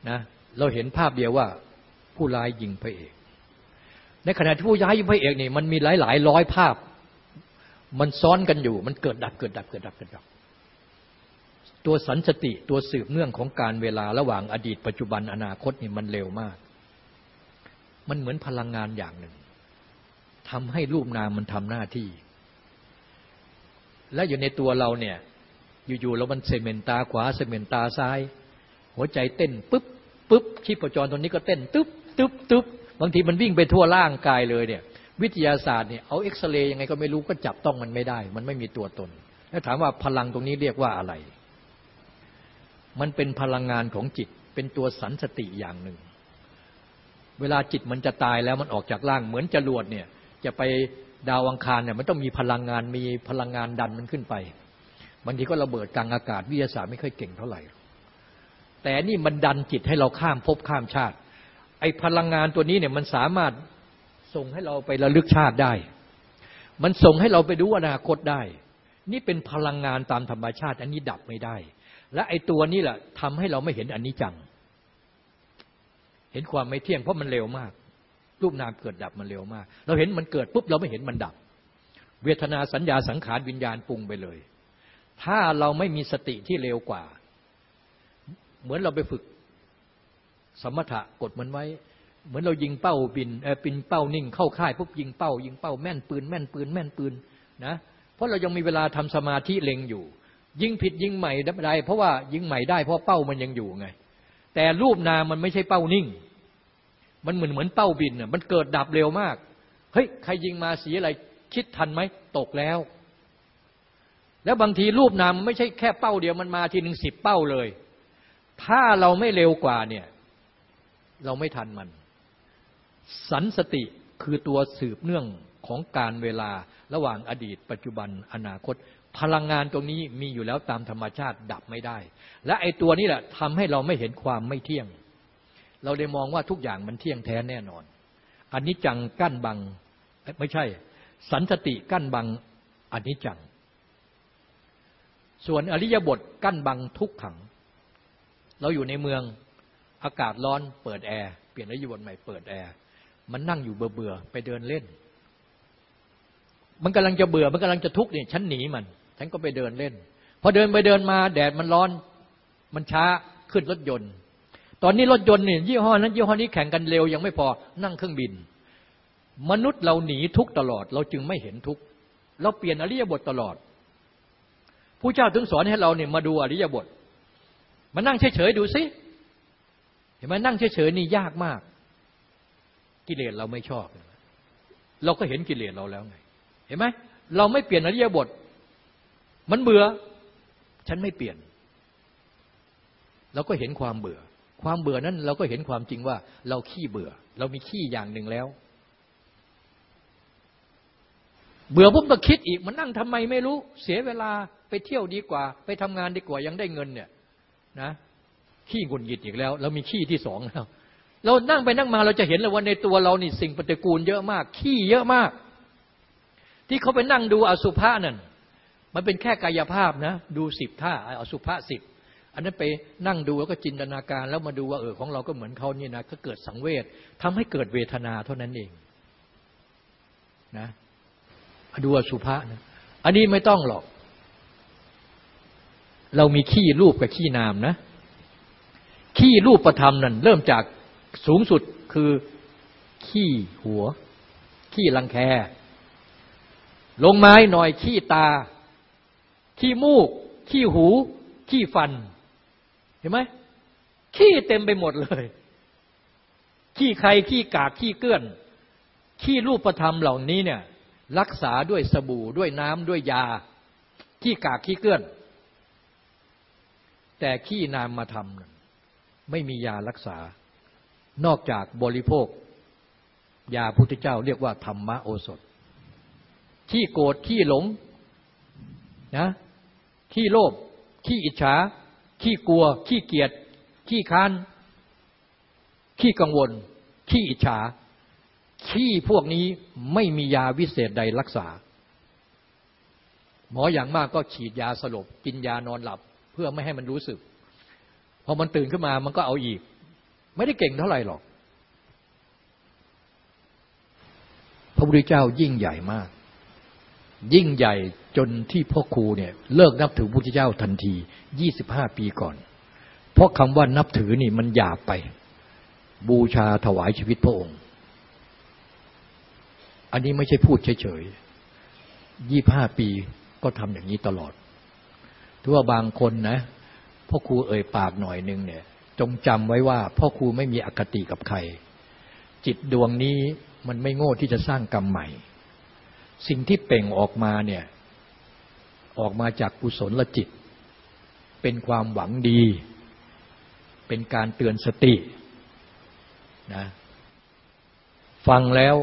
นะเราเห็นภาพเดียวว่าผู้ร้ายยิงพระเอก ในขณะที่ผู้ร้ายยิงพระเอกนี่มันมีหลายหลายร้อยภาพ มันซ้อนกันอยู่ มันเกิดดับเกิดดับเกิดดับเกิดดับ ตัวสันสติตัวสืบเนื่องของการเวลาระหว่างอดีต ปัจจุบันอนาคตนี่มันเร็วมาก มันเหมือนพลังงานอย่างหนึ่งทำให้รูปนามมันทำหน้าที่ และอยู่ในตัวเราเนี่ยอยู่ๆเรามันเซเมนตาขวาเซเมนตาซ้าย หัวใจเต้นปึ๊บปึ๊บชีพจรตัวนี้ก็เต้นตึ๊บตึ๊บตึ๊บบางทีมันวิ่งไปทั่วร่างกายเลยเนี่ย วิทยาศาสตร์เนี่ยเอาเอ็กซเรย์ยังไงก็ไม่รู้ก็จับต้องมันไม่ได้ มันไม่มีตัวตน แล้วถามว่าพลังตรงนี้เรียกว่าอะไร มันเป็นพลังงานของจิตเป็นตัวสันสติอย่างหนึ่ง เวลาจิตมันจะตายแล้วมันออกจากร่างเหมือนจรวดเนี่ย จะไปดาวอังคารเนี่ยมันต้องมีพลังงานมีพลังงานดันมันขึ้นไปบางทีก็ระเบิดกลางอากาศวิทยาศาสตร์ไม่ค่อยเก่งเท่าไหร่ แต่นี่มันดันจิตให้เราข้ามภพข้ามชาติ ไอ้พลังงานตัวนี้เนี่ยมันสามารถส่งให้เราไประลึกชาติได้ มันส่งให้เราไปดูอนาคตได้ นี่เป็นพลังงานตามธรรมชาติ อันนี้ดับไม่ได้ และไอ้ตัวนี้แหละทำให้เราไม่เห็นอันนี้จัง เห็นความไม่เที่ยงเพราะมันเร็วมาก รูปนามเกิดดับมันเร็วมาก เราเห็นมันเกิดปุ๊บเราไม่เห็นมันดับ เวทนาสัญญาสังขารวิญญาณปรุงไปเลย ถ้าเราไม่มีสติที่เร็วกว่า เหมือนเราไปฝึกสมถะกดมันไว้ เหมือนเรายิงเป้าบินเออปินเป้านิ่งเข้าค่ายปุ๊บยิงเป้า ยิงเป้าแม่นปืนแม่นปืนแม่นปืนนะเพราะเรายังมีเวลาทำสมาธิเล็งอยู่ ยิงผิดยิงใหม่ได้เพราะว่ายิงใหม่ได้เพราะเป้ามันยังอยู่ไง แต่รูปนามมันไม่ใช่เป้านิ่ง มันเหมือนเหมือนเป้าบินอะมันเกิดดับเร็วมากเฮ้ยใครยิงมาสีอะไรคิดทันไหมตกแล้ว แล้วบางทีรูปนามไม่ใช่แค่เป้าเดียวมันมาทีหนึ่งสิบเป้าเลย ถ้าเราไม่เร็วกว่าเนี่ย เราไม่ทันมัน สันสติคือตัวสืบเนื่องของการเวลาระหว่างอดีต ปัจจุบันอนาคต พลังงานตรงนี้มีอยู่แล้วตามธรรมชาติดับไม่ได้ และไอ้ตัวนี้แหละทำให้เราไม่เห็นความไม่เที่ยง เราได้มองว่าทุกอย่างมันเที่ยงแท้แน่นอนอันนี้จังกั้นบัง ไม่ใช่ สันสติกั้นบังอันนี้จัง ส่วนอริยบทกั้นบังทุกขัง เราอยู่ในเมืองอากาศร้อนเปิดแอร์เปลี่ยนอริยบทใหม่เปิดแอร์มันนั่งอยู่เบื่อๆไปเดินเล่น มันกำลังจะเบื่อมันกำลังจะทุกข์เนี่ยฉันหนีมัน ฉันก็ไปเดินเล่น พอเดินไปเดินมาแดดมันร้อน มันช้าขึ้นรถยนต์ ตอนนี้รถยนต์เนี่ยยี่ห้อนั้นยี่ห้อนี้แข่งกันเร็วยังไม่พอนั่งเครื่องบิน มนุษย์เราหนีทุกตลอด เราจึงไม่เห็นทุกเราเปลี่ยนอริยบทตลอดผู้เจ้าถึงสอนให้เราเนี่ยมาดูอริยบท มานั่งเฉยๆดูสิเห็นไหมนั่งเฉยๆนี่ยากมาก กิเลสเราไม่ชอบ เราก็เห็นกิเลสเราแล้วไง เห็นไหมเราไม่เปลี่ยนอริยบท มันเบื่อ ฉันไม่เปลี่ยน เราก็เห็นความเบื่อ ความเบื่อนั้นเราก็เห็นความจริงว่า เราขี้เบื่อ เรามีขี้อย่างหนึ่งแล้ว เบื่อปุ๊บก็คิดอีก มันนั่งทำไมไม่รู้ เสียเวลาไปเที่ยวดีกว่า ไปทำงานดีกว่ายังได้เงินเนี่ย นะขี้งุนหงิดอีกแล้วเรามีขี้ที่สองแล้วเรานั่งไปนั่งมาเราจะเห็นเลยว่าในตัวเรานี่สิ่งปฏิกูลเยอะมาก ขี้เยอะมาก ที่เขาไปนั่งดูอสุภะนั่นมันเป็นแค่กายภาพนะ ดูสิบท่าอสุภะสิบอันนั้นไปนั่งดูแล้วก็จินตนาการแล้วมาดูว่าเออของเราก็เหมือนเขานี่นะก็เกิดสังเวชทำให้เกิดเวทนาเท่านั้นเองนะดูอสุภะนะอันนี้ไม่ต้องหรอก เรามีขี้รูปกับขี้นามนะ ขี้รูปประธรรมนั่นเริ่มจากสูงสุดคือขี้หัว ขี้รังแค ลงไม้หน่อยขี้ตา ขี้มูก ขี้หู ขี้ฟัน เห็นไหมขี้เต็มไปหมดเลย ขี้ใครขี้กากขี้เกื้อน ขี้รูปประธรรมเหล่านี้เนี่ย รักษาด้วยสบู่ด้วยน้ำด้วยยา ขี้กากขี้เกื้อน แต่ขี้นามมาทำไม่มียารักษา นอกจากบริโภค ยาพุทธเจ้าเรียกว่าธรรมโอสถ ขี้โกรธขี้หลงนะขี้โลภขี้อิจฉา ขี้กลัว ขี้เกียจขี้ค้าน ขี้กังวล ขี้อิจฉา ขี้พวกนี้ไม่มียาวิเศษใดรักษา หมออย่างมากก็ฉีดยาสลบ กินยานอนหลับ เพื่อไม่ให้มันรู้สึก พอมันตื่นขึ้นมามันก็เอาอีก ไม่ได้เก่งเท่าไหร่หรอก พระพุทธเจ้ายิ่งใหญ่มาก ยิ่งใหญ่จนที่พ่อครูเนี่ยเลิกนับถือพระพุทธเจ้าทันทียี่สิบห้าปีก่อน เพราะคำว่านับถือนี่มันหยาบไป บูชาถวายชีวิตพระองค์ อันนี้ไม่ใช่พูดเฉยๆยี่ห้าปีก็ทำอย่างนี้ตลอด ถือว่าบางคนนะพ่อครูเอ่ยปากหน่อยนึงเนี่ย จงจำไว้ว่าพ่อครูไม่มีอคติกับใคร จิตดวงนี้มันไม่โง่ที่จะสร้างกรรมใหม่ สิ่งที่เป่งออกมาเนี่ยออกมาจากกุศลละจิต เป็นความหวังดี เป็นการเตือนสตินะฟังแล้ว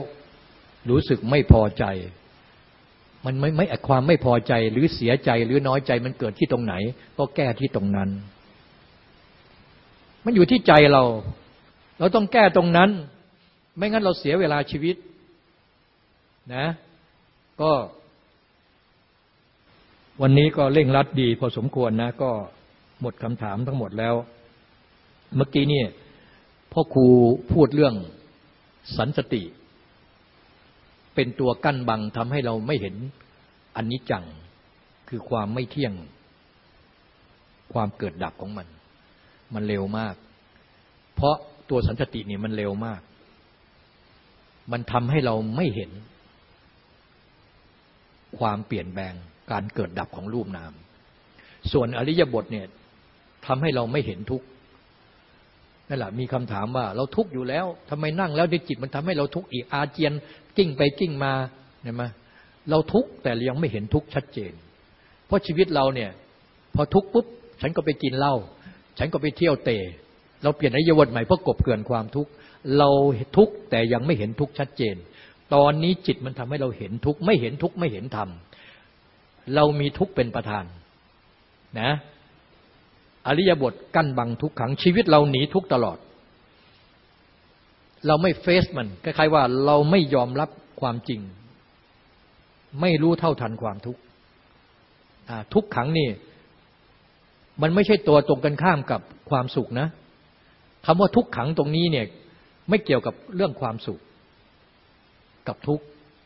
รู้สึกไม่พอใจ มันไม่ไม่ความไม่พอใจหรือเสียใจหรือน้อยใจมันเกิดที่ตรงไหน ก็แก้ที่ตรงนั้น มันอยู่ที่ใจเรา เราต้องแก้ตรงนั้น ไม่งั้นเราเสียเวลาชีวิต นะ ก็ วันนี้ก็เร่งรัดดี พอสมควรนะ ก็หมดคำถามทั้งหมดแล้ว เมื่อกี้นี่พ่อครูพูดเรื่องสันสติ เป็นตัวกั้นบังทำให้เราไม่เห็นอันนี้จังคือความไม่เที่ยง ความเกิดดับของมัน มันเร็วมาก เพราะตัวสันติเนี่ยมันเร็วมาก มันทำให้เราไม่เห็น ความเปลี่ยนแปลงการเกิดดับของรูปนาม ส่วนอริยบทเนี่ยทำให้เราไม่เห็นทุกข์ นั่นแหละมีคำถามว่าเราทุกข์อยู่แล้วทำไมนั่งแล้วในจิตมันทำให้เราทุกข์อีกอาเจียนกิ้งไปกิ้งมาเห็นไหมเราทุกข์แต่ยังไม่เห็นทุกข์ชัดเจน เพราะชีวิตเราเนี่ย พอทุกข์ปุ๊บ ฉันก็ไปกินเหล้าฉันก็ไปเที่ยวเตะเราเปลี่ยนอริยบทใหม่เพื่อกบเกินความทุกข์เราทุกข์แต่ยังไม่เห็นทุกข์ชัดเจน ตอนนี้จิตมันทำให้เราเห็นทุกข์ไม่เห็นทุกข์ไม่เห็นธรรมเรามีทุกข์เป็นประธานนะ อริยบทกั้นบังทุกขังชีวิตเราหนีทุกตลอด เราไม่เฟซมันคล้ายๆว่าเราไม่ยอมรับความจริง ไม่รู้เท่าทันความทุกข์ทุกขังนี่ มันไม่ใช่ตัวตรงกันข้ามกับความสุขนะคำว่าทุกขังตรงนี้เนี่ยไม่เกี่ยวกับเรื่องความสุข กับทุก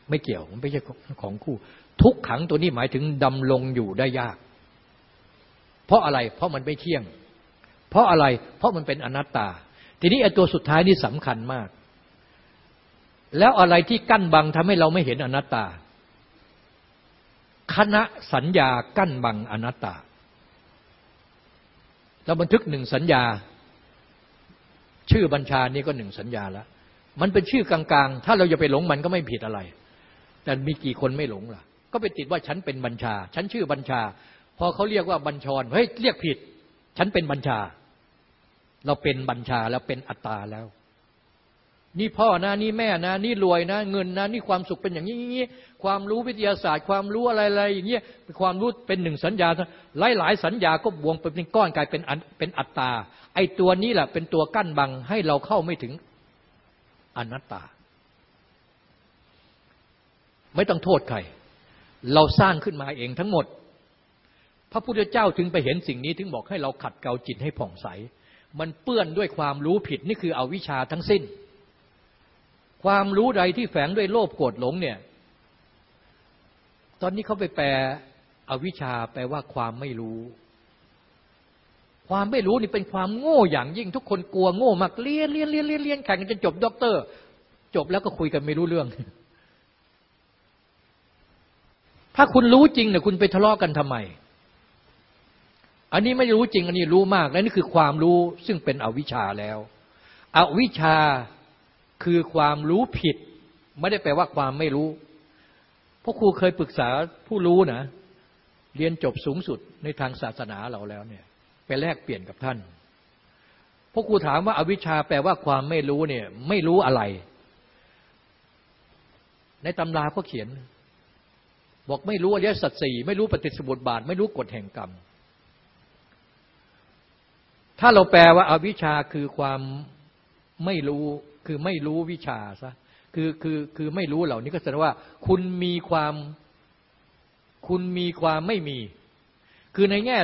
ไม่เกี่ยวมันไม่ใช่ของคู่ ทุกขังตัวนี้หมายถึงดำลงอยู่ได้ยาก เพราะอะไร เพราะมันไม่เที่ยง เพราะอะไร เพราะมันเป็นอนัตตา ทีนี้ไอ้ตัวสุดท้ายนี่สำคัญมาก แล้วอะไรที่กั้นบังทำให้เราไม่เห็นอนัตตา คณะสัญญากั้นบังอนัตตา เราบันทึกหนึ่งสัญญา ชื่อบัญชานี่ก็หนึ่งสัญญาแล้ว มันเป็นชื่อกลางๆ ถ้าเราจะไปหลงมันก็ไม่ผิดอะไร แต่มีกี่คนไม่หลงล่ะ ก็ไปติดว่าฉันเป็นบัญชา ฉันชื่อบัญชา พอเขาเรียกว่าบัญชรเฮ้ยเรียกผิด ฉันเป็นบัญชา เราเป็นบัญชาแล้วเป็นอัตตาแล้ว นี่พ่อนะนี่แม่นะ นี่รวยนะ เงินนะ นี่ความสุขเป็นอย่างนี้ความรู้วิทยาศาสตร์ ความรู้อะไรๆอย่างเงี้ยความรู้เป็นหนึ่งสัญญาหลายหลายสัญญาก็บวงเป็นก้อนกลายเป็นเป็นอัตตา ไอ้ตัวนี้แหละเป็นตัวกั้นบังให้เราเข้าไม่ถึงอนัตตา ไม่ต้องโทษใคร เราสร้างขึ้นมาเองทั้งหมด พระพุทธเจ้าถึงไปเห็นสิ่งนี้ถึงบอกให้เราขัดเกลาจิตให้ผ่องใส มันเปื้อนด้วยความรู้ผิดนี่คือเอาวิชาทั้งสิ้น ความรู้ใดที่แฝงด้วยโลภโกรธหลงเนี่ย ตอนนี้เขาไปแปลอวิชชาแปลว่าความไม่รู้ ความไม่รู้นี่เป็นความโง่อย่างยิ่งทุกคนกลัวโง่มากเรียนเรียนเรียนเรียนเรียนแข่งกันจนจบด็อกเตอร์ จบแล้วก็คุยกันไม่รู้เรื่อง ถ้าคุณรู้จริงเนี่ยคุณไปทะเลาะกันทำไม อันนี้ไม่รู้จริง อันนี้รู้มากและนี่คือความรู้ซึ่งเป็นอวิชชาแล้ว อวิชชาคือความรู้ผิด ไม่ได้แปลว่าความไม่รู้เพราะครูเคยปรึกษาผู้รู้นะ เรียนจบสูงสุดในทางศาสนาเราแล้วเนี่ยไปแลกเปลี่ยนกับท่านพราะครูถามว่าอาวิชชาแปลว่าความไม่รู้เนี่ย ไม่รู้อะไร ในตำราก็เขียน บอกไม่รู้อริยสัจสี่ไม่รู้ปฏิสมุติบาท ไม่รู้กฎแห่งกรรม ถ้าเราแปลว่าอาวิชชาคือความไม่รู้คือไม่รู้วิชาซะคือคือคือไม่รู้เหล่านี้ก็แสดงว่า คุณมีความ คุณมีความไม่มี คือในแง่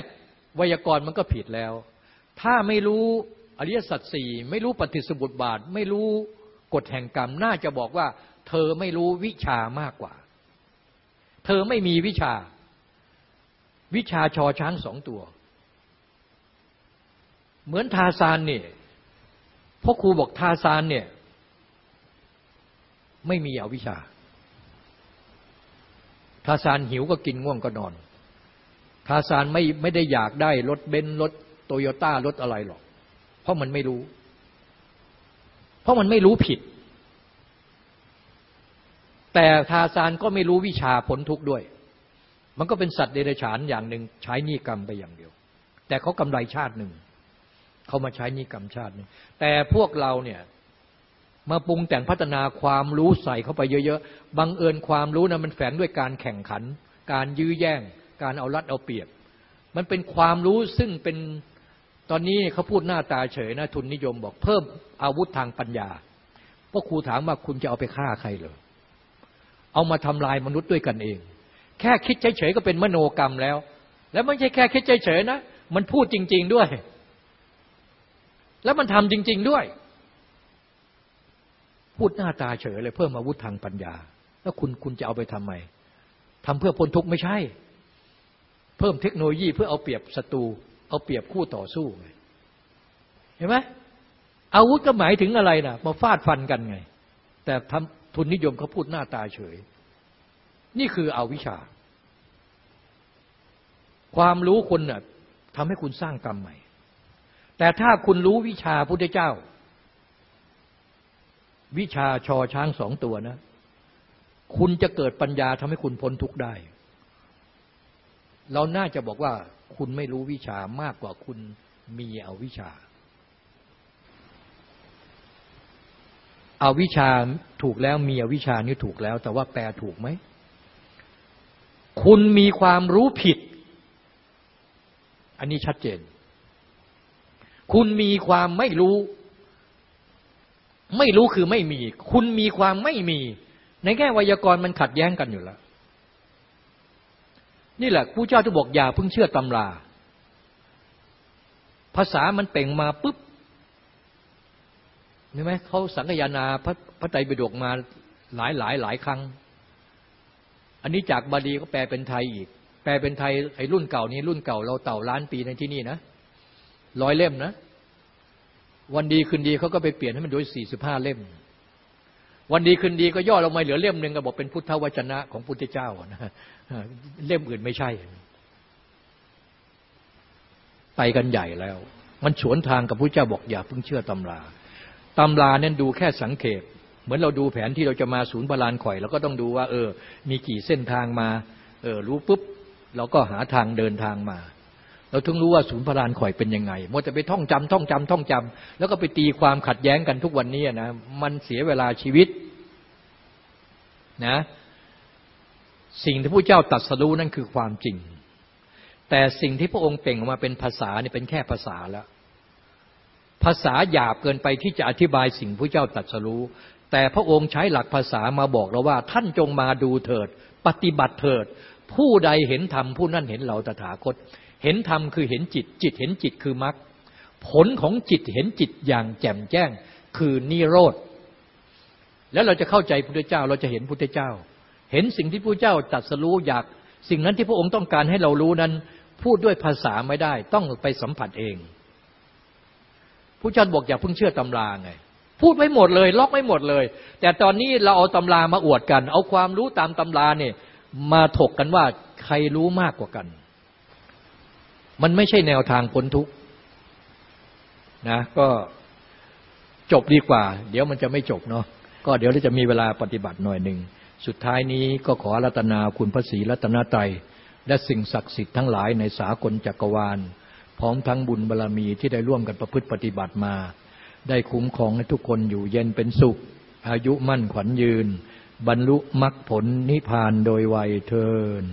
ไวยากรณ์มันก็ผิดแล้ว ถ้าไม่รู้อริยสัจสี่ไม่รู้ปฏิสมุติบาท ไม่รู้กฎแห่งกรรม น่าจะบอกว่า เธอไม่รู้วิชามากกว่า เธอไม่มีวิชา วิชาชอช้างสองตัว เหมือนทาซานเนี่ยพ่อครูบอกทาซานเนี่ย ไม่มีอวิชา ทาซานหิวก็กินง่วงก็นอน ทาซานไม่ไม่ได้อยากได้รถเบนซ์รถโตโยต้ารถอะไรหรอก เพราะมันไม่รู้ เพราะมันไม่รู้ผิด แต่ทาซานก็ไม่รู้วิชาผลทุกข์ด้วย มันก็เป็นสัตว์เดรัจฉานอย่างหนึ่งใช้นิกรรมไปอย่างเดียว แต่เขากำไรชาติหนึ่ง เขามาใช้นิกรรมชาตินึ่แต่พวกเราเนี่ยมาปรุงแต่งพัฒนาความรู้ใส่เข้าไปเยอะๆ บังเอิญความรู้นะมันแฝงด้วยการแข่งขัน การยื้อแย่ง การเอารัดเอาเปรียบ มันเป็นความรู้ซึ่งเป็นตอนนี้เขาพูดหน้าตาเฉยนะทุนนิยมบอกเพิ่มอาวุธทางปัญญาพวกครูถามว่าคุณจะเอาไปฆ่าใครเลยเอามาทำลายมนุษย์ด้วยกันเอง แค่คิดเฉยๆก็เป็นมโนกรรมแล้ว แล้วไม่ใช่แค่คิดเฉยๆนะ มันพูดจริง ๆด้วย แล้วมันทำจริง ๆด้วย พูดหน้าตาเฉยเลยเพิ่มอาวุธทางปัญญา แล้วคุณคุณจะเอาไปทำไมทำเพื่อพ้นทุกข์ไม่ใช่ เพิ่มเทคโนโลยีเพื่อเอาเปรียบศัตรูเอาเปรียบคู่ต่อสู้ไงเห็นไหมอาวุธก็หมายถึงอะไรนะมาฟาดฟันกันไง แต่ทำทุนนิยมเขาพูดหน้าตาเฉย นี่คือเอาวิชา ความรู้คนน่ะทำให้คุณสร้างกรรมใหม่ แต่ถ้าคุณรู้วิชาพุทธเจ้า วิชาชอช้างสองตัวนะ คุณจะเกิดปัญญาทำให้คุณพ้นทุกข์ได้ เราน่าจะบอกว่าคุณไม่รู้วิชามากกว่าคุณมีเอาวิชา เอาวิชาถูกแล้วมีอวิชานี่ถูกแล้ว แต่ว่าแปลถูกไหม คุณมีความรู้ผิด อันนี้ชัดเจน คุณมีความไม่รู้ ไม่รู้คือไม่มี คุณมีความไม่มี ในแง่ไวยากรณ์มันขัดแย้งกันอยู่แล้ว นี่แหละผู้เจ้าที่บอกอย่าเพิ่งเชื่อตำรา ภาษามันเป่งมาปุ๊บเห็นไหมเขาสังกยานาพระพระไตรปิฎกมาหลายหลายหลายครั้ง อันนี้จากบาลีก็แปลเป็นไทยอีก แปลเป็นไทยไอ้รุ่นเก่านี้รุ่นเก่าเราเต่าล้านปีในที่นี่นะ ร้อยเล่มนะ วันดีคืนดีเขาก็ไปเปลี่ยนให้มันโดยสี่สิบห้าเล่ม วันดีคืนดีก็ย่อลงมาเหลือเล่มหนึ่งก็บอกเป็นพุทธวจนะของพุทธเจ้านะเล่มอื่นไม่ใช่ ไปกันใหญ่แล้ว มันฉวนทางกับพระเจ้าบอกอย่าเพิ่งเชื่อตำราตำราเนี่ยดูแค่สังเกตเหมือนเราดูแผนที่เราจะมาศูนย์บาลานข่อยเราก็ต้องดูว่า เออ มีกี่เส้นทางมา เออรู้ปุ๊บเราก็หาทางเดินทางมา เราถึงรู้ว่าศูนย์พลานข่อยเป็นยังไงมัวแต่ไปท่องจำท่องจำท่องจำแล้วก็ไปตีความขัดแย้งกันทุกวันนี้นะมันเสียเวลาชีวิตนะสิ่งที่ผู้เจ้าตัดสรู้นั่นคือความจริง แต่สิ่งที่พระองค์เปล่งออกมาเป็นภาษาเนี่ยเป็นแค่ภาษาแล้ว ภาษาหยาบเกินไปที่จะอธิบายสิ่งผู้เจ้าตัดสรู้ แต่พระองค์ใช้หลักภาษามาบอกเราว่า ท่านจงมาดูเถิด ปฏิบัติเถิด ผู้ใดเห็นธรรมผู้นั้นเห็นเราตถาคต เห็นธรรมคือเห็นจิต จิตเห็นจิตคือมรรคผลของจิตเห็นจิตอย่างแจ่มแจ้ง คือนิโรธ แล้วเราจะเข้าใจพุทธเจ้าเราจะเห็นพุทธเจ้า เห็นสิ่งที่พระเจ้าตรัสรู้อยาก สิ่งนั้นที่พระองค์ต้องการให้เรารู้นั้น พูดด้วยภาษาไม่ได้ ต้องไปสัมผัสเองผู้เจ้าบอกอย่าเพิ่งเชื่อตำราไงพูดไว้หมดเลย ล็อกไว้หมดเลย แต่ตอนนี้เราเอาตำรามาอวดกัน เอาความรู้ตามตำราเนี่ยมาถกกันว่าใครรู้มากกว่ากัน มันไม่ใช่แนวทางพ้นทุกข์นะก็จบดีกว่า เดี๋ยวมันจะไม่จบเนาะก็เดี๋ยวเราจะมีเวลาปฏิบัติหน่อยหนึ่ง สุดท้ายนี้ก็ขอรัตนาคุณพระศรีรัตนตรัยและสิ่งศักดิ์สิทธิ์ทั้งหลายในสากลจักรวาล พร้อมทั้งบุญบารรมีที่ได้ร่วมกันประพฤติปฏิบัติมา ได้คุ้มครองให้ทุกคนอยู่เย็นเป็นสุข อายุมั่นขวัญยืน บรรลุมรรคผลนิพพานโดยไวยเทิน